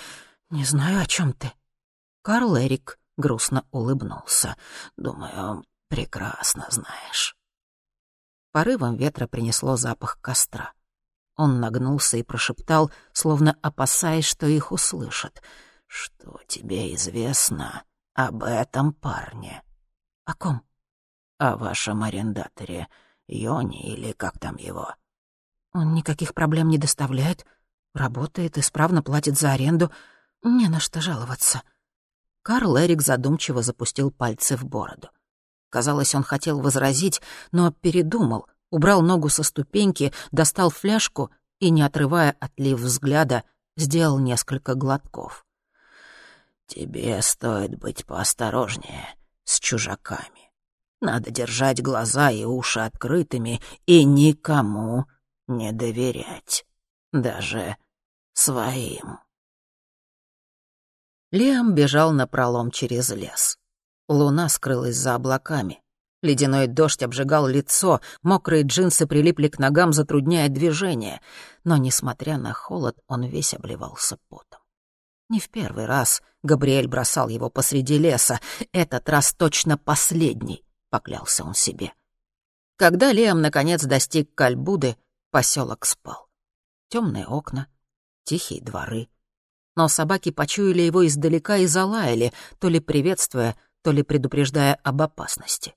«Не знаю, о чем ты». Карл Эрик грустно улыбнулся. «Думаю, прекрасно знаешь». Порывом ветра принесло запах костра. Он нагнулся и прошептал, словно опасаясь, что их услышат. «Что тебе известно об этом парне?» «О ком?» «О вашем арендаторе, Йоне или как там его?» «Он никаких проблем не доставляет. Работает, исправно платит за аренду. Не на что жаловаться». Карл Эрик задумчиво запустил пальцы в бороду. Казалось, он хотел возразить, но передумал, убрал ногу со ступеньки, достал фляжку и, не отрывая от Лив взгляда, сделал несколько глотков. «Тебе стоит быть поосторожнее с чужаками. Надо держать глаза и уши открытыми и никому не доверять, даже своим». Лиам бежал напролом через лес. Луна скрылась за облаками. Ледяной дождь обжигал лицо, мокрые джинсы прилипли к ногам, затрудняя движение. Но, несмотря на холод, он весь обливался потом. Не в первый раз Габриэль бросал его посреди леса. Этот раз точно последний, — поклялся он себе. Когда Лиам наконец достиг Кальбуды, поселок спал. Темные окна, тихие дворы — но собаки почуяли его издалека и залаяли, то ли приветствуя, то ли предупреждая об опасности.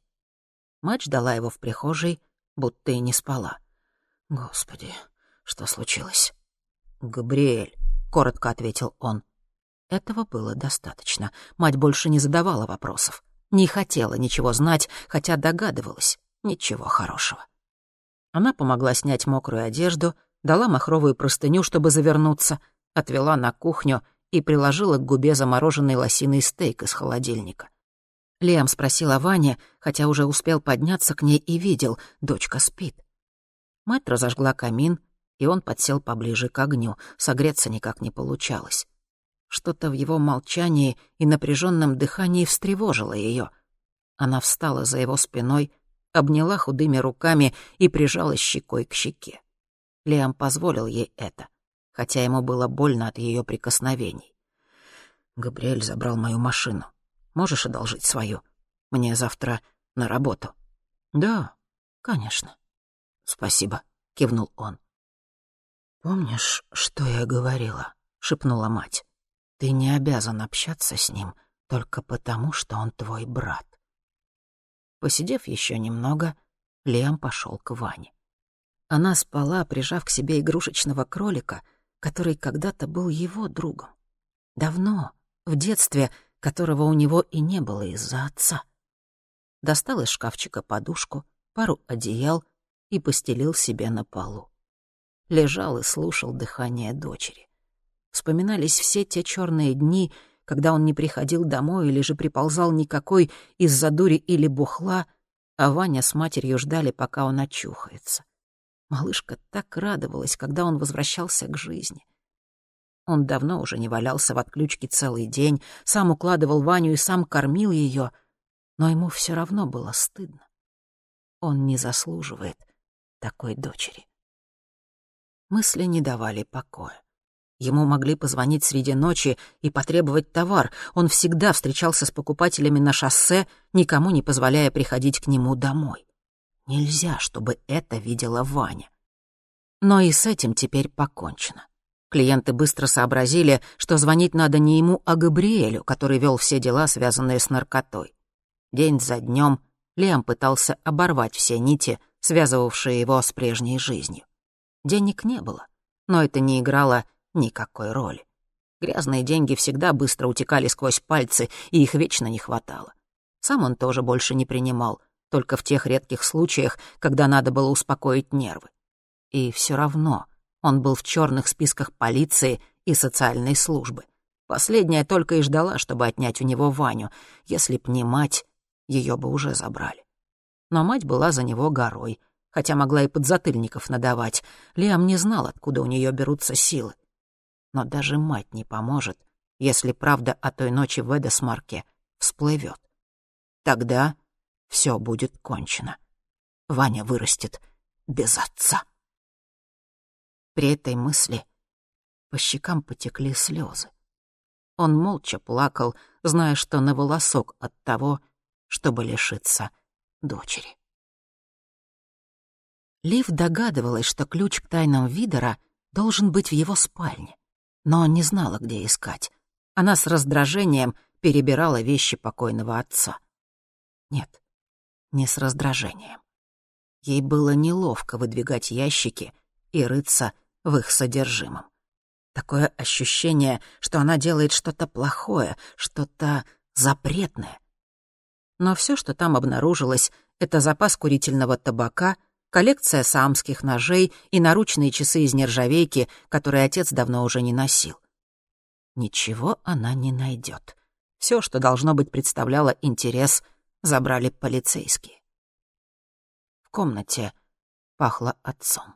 Мать ждала его в прихожей, будто и не спала. «Господи, что случилось?» «Габриэль», — коротко ответил он. Этого было достаточно. Мать больше не задавала вопросов. Не хотела ничего знать, хотя догадывалась. Ничего хорошего. Она помогла снять мокрую одежду, дала махровую простыню, чтобы завернуться — отвела на кухню и приложила к губе замороженный лосиный стейк из холодильника. Лиам спросил о Ване, хотя уже успел подняться к ней и видел, дочка спит. Мать разожгла камин, и он подсел поближе к огню, согреться никак не получалось. Что-то в его молчании и напряженном дыхании встревожило ее. Она встала за его спиной, обняла худыми руками и прижалась щекой к щеке. Лиам позволил ей это хотя ему было больно от ее прикосновений. «Габриэль забрал мою машину. Можешь одолжить свою? Мне завтра на работу». «Да, конечно». «Спасибо», — кивнул он. «Помнишь, что я говорила?» — шепнула мать. «Ты не обязан общаться с ним только потому, что он твой брат». Посидев еще немного, Лиам пошел к Ване. Она спала, прижав к себе игрушечного кролика, который когда-то был его другом. Давно, в детстве, которого у него и не было из-за отца. Достал из шкафчика подушку, пару одеял и постелил себе на полу. Лежал и слушал дыхание дочери. Вспоминались все те черные дни, когда он не приходил домой или же приползал никакой из-за дури или бухла, а Ваня с матерью ждали, пока он очухается. Малышка так радовалась, когда он возвращался к жизни. Он давно уже не валялся в отключке целый день, сам укладывал Ваню и сам кормил ее, но ему все равно было стыдно. Он не заслуживает такой дочери. Мысли не давали покоя. Ему могли позвонить среди ночи и потребовать товар. Он всегда встречался с покупателями на шоссе, никому не позволяя приходить к нему домой. Нельзя, чтобы это видела Ваня. Но и с этим теперь покончено. Клиенты быстро сообразили, что звонить надо не ему, а Габриэлю, который вел все дела, связанные с наркотой. День за днем Лиам пытался оборвать все нити, связывавшие его с прежней жизнью. Денег не было, но это не играло никакой роли. Грязные деньги всегда быстро утекали сквозь пальцы, и их вечно не хватало. Сам он тоже больше не принимал, только в тех редких случаях, когда надо было успокоить нервы. И все равно он был в черных списках полиции и социальной службы. Последняя только и ждала, чтобы отнять у него Ваню. Если б не мать, ее бы уже забрали. Но мать была за него горой, хотя могла и подзатыльников надавать. Лиам не знал, откуда у нее берутся силы. Но даже мать не поможет, если правда о той ночи в Эдесмарке всплывет. Тогда все будет кончено. Ваня вырастет без отца. При этой мысли по щекам потекли слезы. Он молча плакал, зная, что на волосок от того, чтобы лишиться дочери. Лив догадывалась, что ключ к тайнам Видера должен быть в его спальне, но не знала, где искать. Она с раздражением перебирала вещи покойного отца. Нет, не с раздражением. Ей было неловко выдвигать ящики и рыться в их содержимом. Такое ощущение, что она делает что-то плохое, что-то запретное. Но все, что там обнаружилось, это запас курительного табака — коллекция самских ножей и наручные часы из нержавейки, которые отец давно уже не носил. Ничего она не найдет. Все, что должно быть представляло интерес, забрали полицейские. В комнате пахло отцом.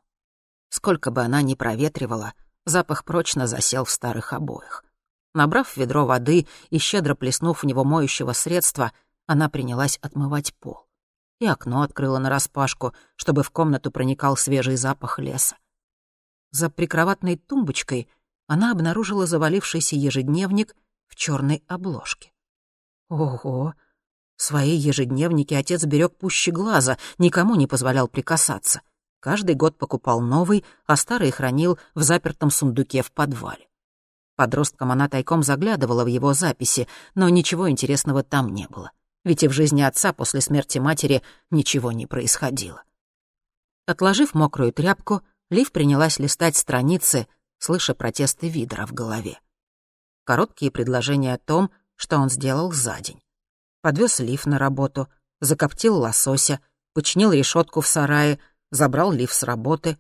Сколько бы она ни проветривала, запах прочно засел в старых обоях. Набрав ведро воды и щедро плеснув в него моющего средства, она принялась отмывать пол и окно открыла нараспашку, чтобы в комнату проникал свежий запах леса. За прикроватной тумбочкой она обнаружила завалившийся ежедневник в черной обложке. Ого! Свои ежедневники отец берег пуще глаза, никому не позволял прикасаться. Каждый год покупал новый, а старый хранил в запертом сундуке в подвале. Подростком она тайком заглядывала в его записи, но ничего интересного там не было ведь и в жизни отца после смерти матери ничего не происходило. Отложив мокрую тряпку, Лив принялась листать страницы, слыша протесты Видера в голове. Короткие предложения о том, что он сделал за день. Подвез Лив на работу, закоптил лосося, починил решетку в сарае, забрал Лив с работы.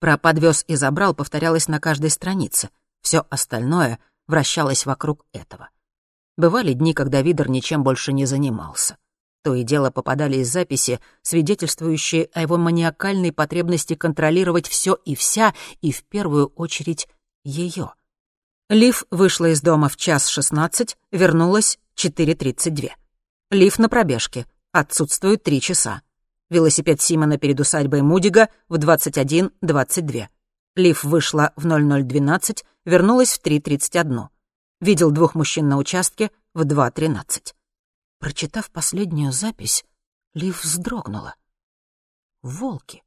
Про «подвез» и «забрал» повторялось на каждой странице. Все остальное вращалось вокруг этого. Бывали дни, когда Видер ничем больше не занимался. То и дело попадались записи, свидетельствующие о его маниакальной потребности контролировать все и вся, и в первую очередь ее. Лив вышла из дома в час шестнадцать, вернулась 4.32. Лив на пробежке, отсутствует три часа. Велосипед Симона перед усадьбой Мудига в 21.22. Лив вышла в 00.12, вернулась в 3.31. Видел двух мужчин на участке в 2.13. Прочитав последнюю запись, Лив вздрогнула. Волки.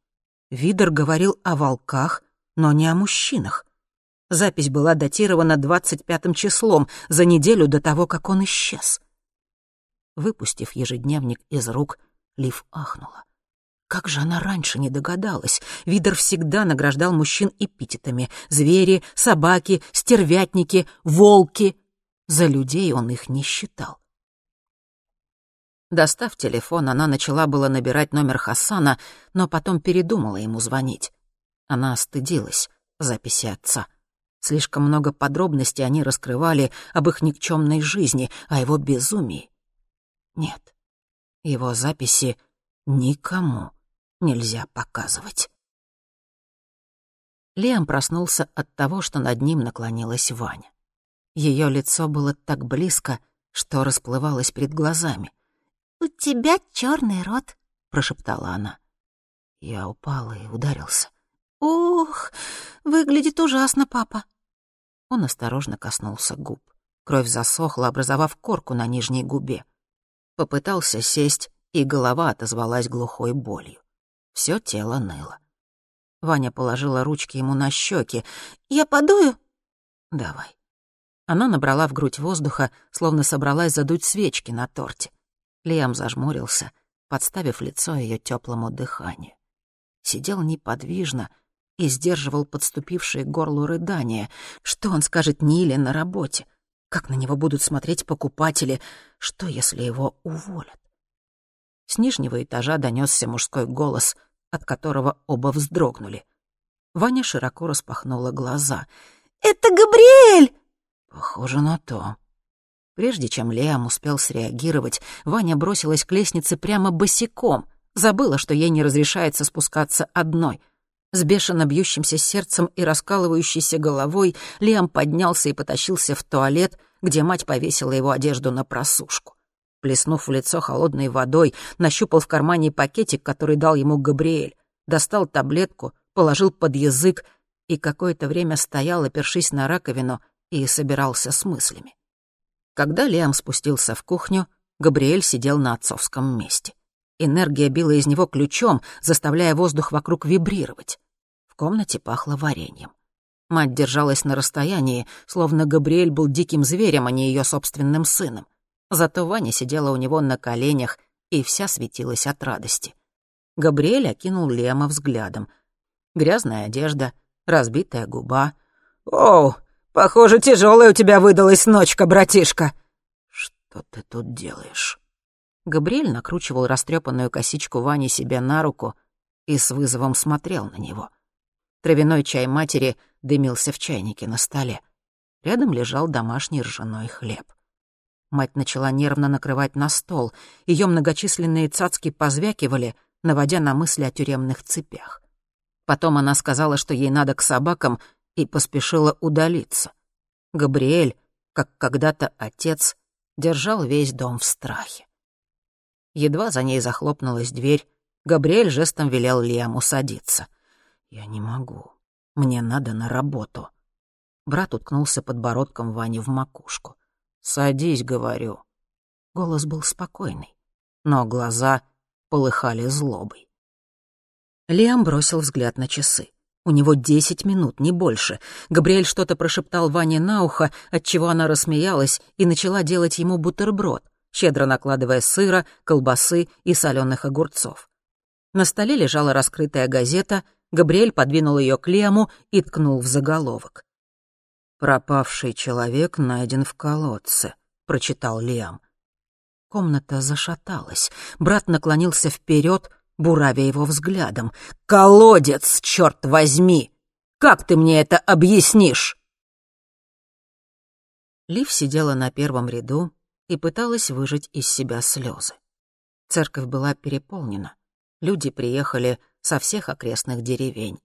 Видер говорил о волках, но не о мужчинах. Запись была датирована 25 числом, за неделю до того, как он исчез. Выпустив ежедневник из рук, Лив ахнула. Как же она раньше не догадалась? Видер всегда награждал мужчин эпитетами. Звери, собаки, стервятники, волки. За людей он их не считал. Достав телефон, она начала было набирать номер Хасана, но потом передумала ему звонить. Она стыдилась записи отца. Слишком много подробностей они раскрывали об их никчемной жизни, о его безумии. Нет, его записи никому нельзя показывать. Лиам проснулся от того, что над ним наклонилась Ваня. Ее лицо было так близко, что расплывалось перед глазами. «У тебя черный рот», — прошептала она. Я упал и ударился. «Ух, выглядит ужасно, папа». Он осторожно коснулся губ. Кровь засохла, образовав корку на нижней губе. Попытался сесть, и голова отозвалась глухой болью. Все тело ныло. Ваня положила ручки ему на щеки. «Я подую?» «Давай». Она набрала в грудь воздуха, словно собралась задуть свечки на торте. Лиам зажмурился, подставив лицо ее теплому дыханию. сидел неподвижно и сдерживал подступившие к горлу рыдания. Что он скажет Ниле на работе? Как на него будут смотреть покупатели? Что, если его уволят? С нижнего этажа донесся мужской голос, от которого оба вздрогнули. Ваня широко распахнула глаза. «Это Габриэль!» «Похоже на то». Прежде чем Лиам успел среагировать, Ваня бросилась к лестнице прямо босиком. Забыла, что ей не разрешается спускаться одной. С бешено бьющимся сердцем и раскалывающейся головой Лиам поднялся и потащился в туалет, где мать повесила его одежду на просушку. Плеснув в лицо холодной водой, нащупал в кармане пакетик, который дал ему Габриэль, достал таблетку, положил под язык и какое-то время стоял, опершись на раковину, и собирался с мыслями. Когда Лиам спустился в кухню, Габриэль сидел на отцовском месте. Энергия била из него ключом, заставляя воздух вокруг вибрировать. Комнате пахло вареньем. Мать держалась на расстоянии, словно Габриэль был диким зверем, а не ее собственным сыном. Зато Ваня сидела у него на коленях и вся светилась от радости. Габриэль окинул Лема взглядом. Грязная одежда, разбитая губа. «Оу, похоже, тяжелая у тебя выдалась ночка, братишка!» «Что ты тут делаешь?» Габриэль накручивал растрепанную косичку Вани себе на руку и с вызовом смотрел на него. Травяной чай матери дымился в чайнике на столе. Рядом лежал домашний ржаной хлеб. Мать начала нервно накрывать на стол. Ее многочисленные цацки позвякивали, наводя на мысли о тюремных цепях. Потом она сказала, что ей надо к собакам, и поспешила удалиться. Габриэль, как когда-то отец, держал весь дом в страхе. Едва за ней захлопнулась дверь, Габриэль жестом велел Лиаму садиться. «Я не могу. Мне надо на работу». Брат уткнулся подбородком Ване в макушку. «Садись», — говорю. Голос был спокойный, но глаза полыхали злобой. Лиам бросил взгляд на часы. У него десять минут, не больше. Габриэль что-то прошептал Ване на ухо, отчего она рассмеялась и начала делать ему бутерброд щедро накладывая сыра, колбасы и соленых огурцов. На столе лежала раскрытая газета, Габриэль подвинул ее к Лему и ткнул в заголовок. «Пропавший человек найден в колодце», — прочитал Лиам. Комната зашаталась. Брат наклонился вперед, буравя его взглядом. «Колодец, черт возьми! Как ты мне это объяснишь?» Лив сидела на первом ряду, и пыталась выжать из себя слезы. Церковь была переполнена. Люди приехали со всех окрестных деревень.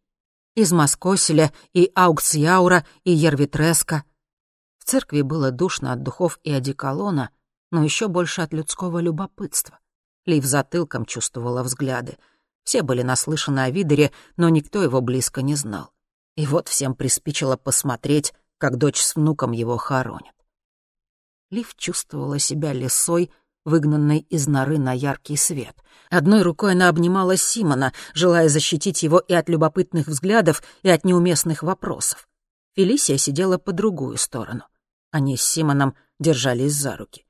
Из Москоселя и Ауксяура и Ервитреска. В церкви было душно от духов и одеколона, но еще больше от людского любопытства. Лив затылком чувствовала взгляды. Все были наслышаны о Видере, но никто его близко не знал. И вот всем приспичило посмотреть, как дочь с внуком его хоронят. Лив чувствовала себя лисой, выгнанной из норы на яркий свет. Одной рукой она обнимала Симона, желая защитить его и от любопытных взглядов, и от неуместных вопросов. Фелисия сидела по другую сторону. Они с Симоном держались за руки.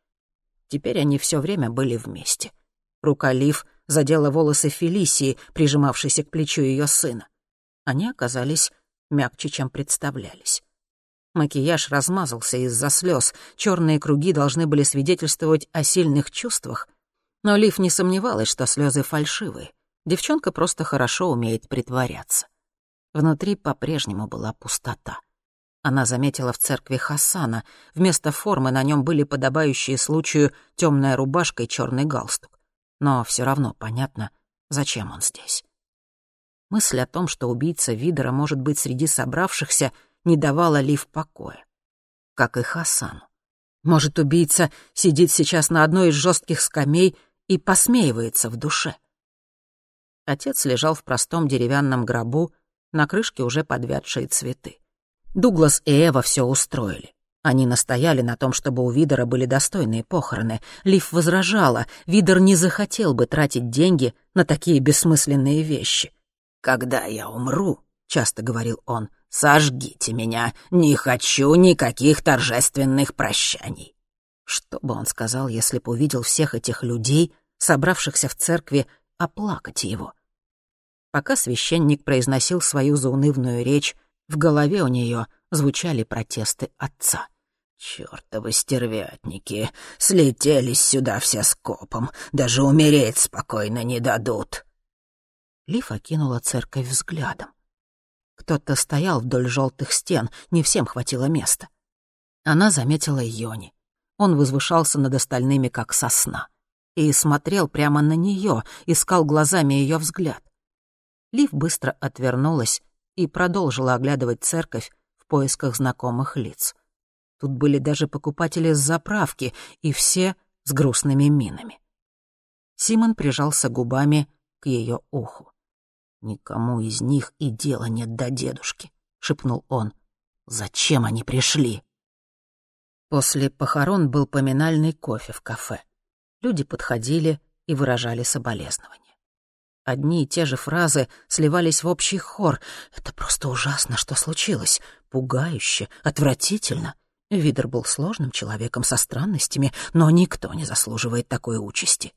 Теперь они все время были вместе. Рука Лив задела волосы Фелисии, прижимавшейся к плечу ее сына. Они оказались мягче, чем представлялись. Макияж размазался из-за слез, черные круги должны были свидетельствовать о сильных чувствах. Но Лив не сомневалась, что слезы фальшивые. Девчонка просто хорошо умеет притворяться. Внутри по-прежнему была пустота. Она заметила в церкви Хасана. Вместо формы на нем были подобающие случаю темная рубашка и черный галстук. Но все равно понятно, зачем он здесь. Мысль о том, что убийца Видера может быть среди собравшихся, не давала Лив покоя. Как и Хасану. Может, убийца сидит сейчас на одной из жестких скамей и посмеивается в душе. Отец лежал в простом деревянном гробу, на крышке уже подвядшие цветы. Дуглас и Эва все устроили. Они настояли на том, чтобы у Видера были достойные похороны. Лив возражала, Видер не захотел бы тратить деньги на такие бессмысленные вещи. «Когда я умру», — часто говорил он, Сожгите меня, не хочу никаких торжественных прощаний». Что бы он сказал, если бы увидел всех этих людей, собравшихся в церкви, оплакать его? Пока священник произносил свою заунывную речь, в голове у нее звучали протесты отца. «Чёртовы стервятники! Слетелись сюда все скопом, даже умереть спокойно не дадут!» Лиф окинула церковь взглядом. Кто-то стоял вдоль желтых стен, не всем хватило места. Она заметила Йони. Он возвышался над остальными, как сосна. И смотрел прямо на нее, искал глазами ее взгляд. Лив быстро отвернулась и продолжила оглядывать церковь в поисках знакомых лиц. Тут были даже покупатели с заправки, и все с грустными минами. Симон прижался губами к ее уху. «Никому из них и дела нет до дедушки», — шепнул он. «Зачем они пришли?» После похорон был поминальный кофе в кафе. Люди подходили и выражали соболезнования. Одни и те же фразы сливались в общий хор. «Это просто ужасно, что случилось. Пугающе, отвратительно». Видер был сложным человеком со странностями, но никто не заслуживает такой участи.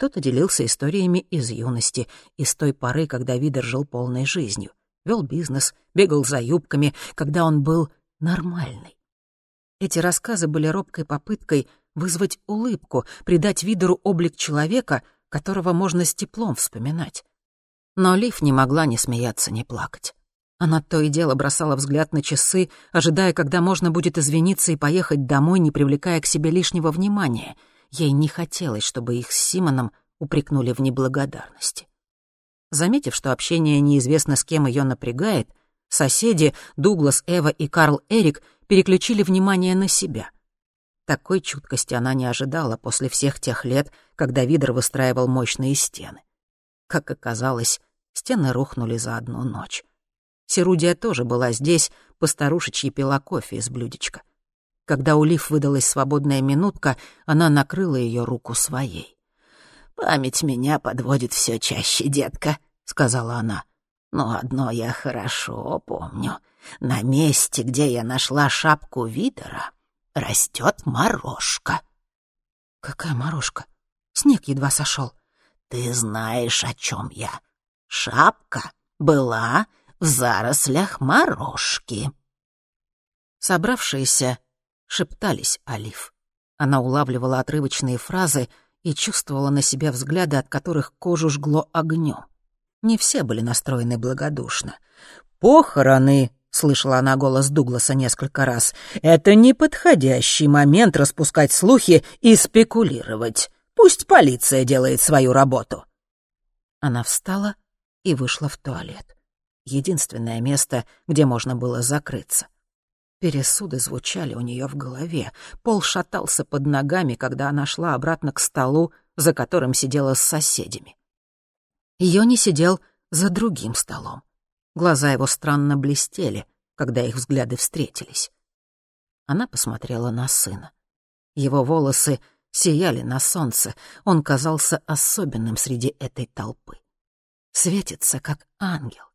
Кто-то делился историями из юности, из той поры, когда Видер жил полной жизнью. Вел бизнес, бегал за юбками, когда он был нормальный. Эти рассказы были робкой попыткой вызвать улыбку, придать Видеру облик человека, которого можно с теплом вспоминать. Но Лив не могла ни смеяться, ни плакать. Она то и дело бросала взгляд на часы, ожидая, когда можно будет извиниться и поехать домой, не привлекая к себе лишнего внимания — Ей не хотелось, чтобы их с Симоном упрекнули в неблагодарности. Заметив, что общение неизвестно с кем ее напрягает, соседи Дуглас, Эва и Карл Эрик переключили внимание на себя. Такой чуткости она не ожидала после всех тех лет, когда Видер выстраивал мощные стены. Как оказалось, стены рухнули за одну ночь. Серудия тоже была здесь, постарушечьи пила кофе из блюдечка. Когда у Лив выдалась свободная минутка, она накрыла ее руку своей. «Память меня подводит все чаще, детка», — сказала она. «Но одно я хорошо помню. На месте, где я нашла шапку Видера, растет морожка». «Какая морожка? Снег едва сошел. «Ты знаешь, о чем я. Шапка была в зарослях морожки». Собравшиеся шептались Олив. Она улавливала отрывочные фразы и чувствовала на себе взгляды, от которых кожу жгло огнем. Не все были настроены благодушно. «Похороны!» — слышала она голос Дугласа несколько раз. «Это неподходящий момент распускать слухи и спекулировать. Пусть полиция делает свою работу». Она встала и вышла в туалет. Единственное место, где можно было закрыться — Пересуды звучали у нее в голове. Пол шатался под ногами, когда она шла обратно к столу, за которым сидела с соседями. Йони сидел за другим столом. Глаза его странно блестели, когда их взгляды встретились. Она посмотрела на сына. Его волосы сияли на солнце, он казался особенным среди этой толпы. Светится, как ангел.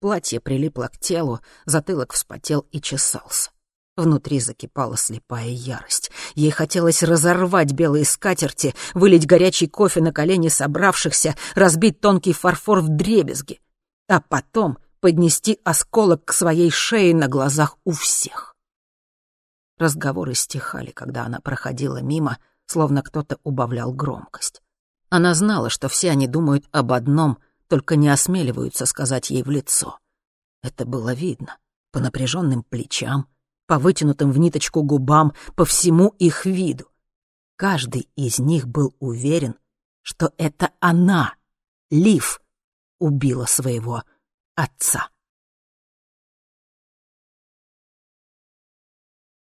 Платье прилипло к телу, затылок вспотел и чесался. Внутри закипала слепая ярость. Ей хотелось разорвать белые скатерти, вылить горячий кофе на колени собравшихся, разбить тонкий фарфор в дребезги, а потом поднести осколок к своей шее на глазах у всех. Разговоры стихали, когда она проходила мимо, словно кто-то убавлял громкость. Она знала, что все они думают об одном — только не осмеливаются сказать ей в лицо. Это было видно по напряженным плечам, по вытянутым в ниточку губам, по всему их виду. Каждый из них был уверен, что это она, Лив, убила своего отца.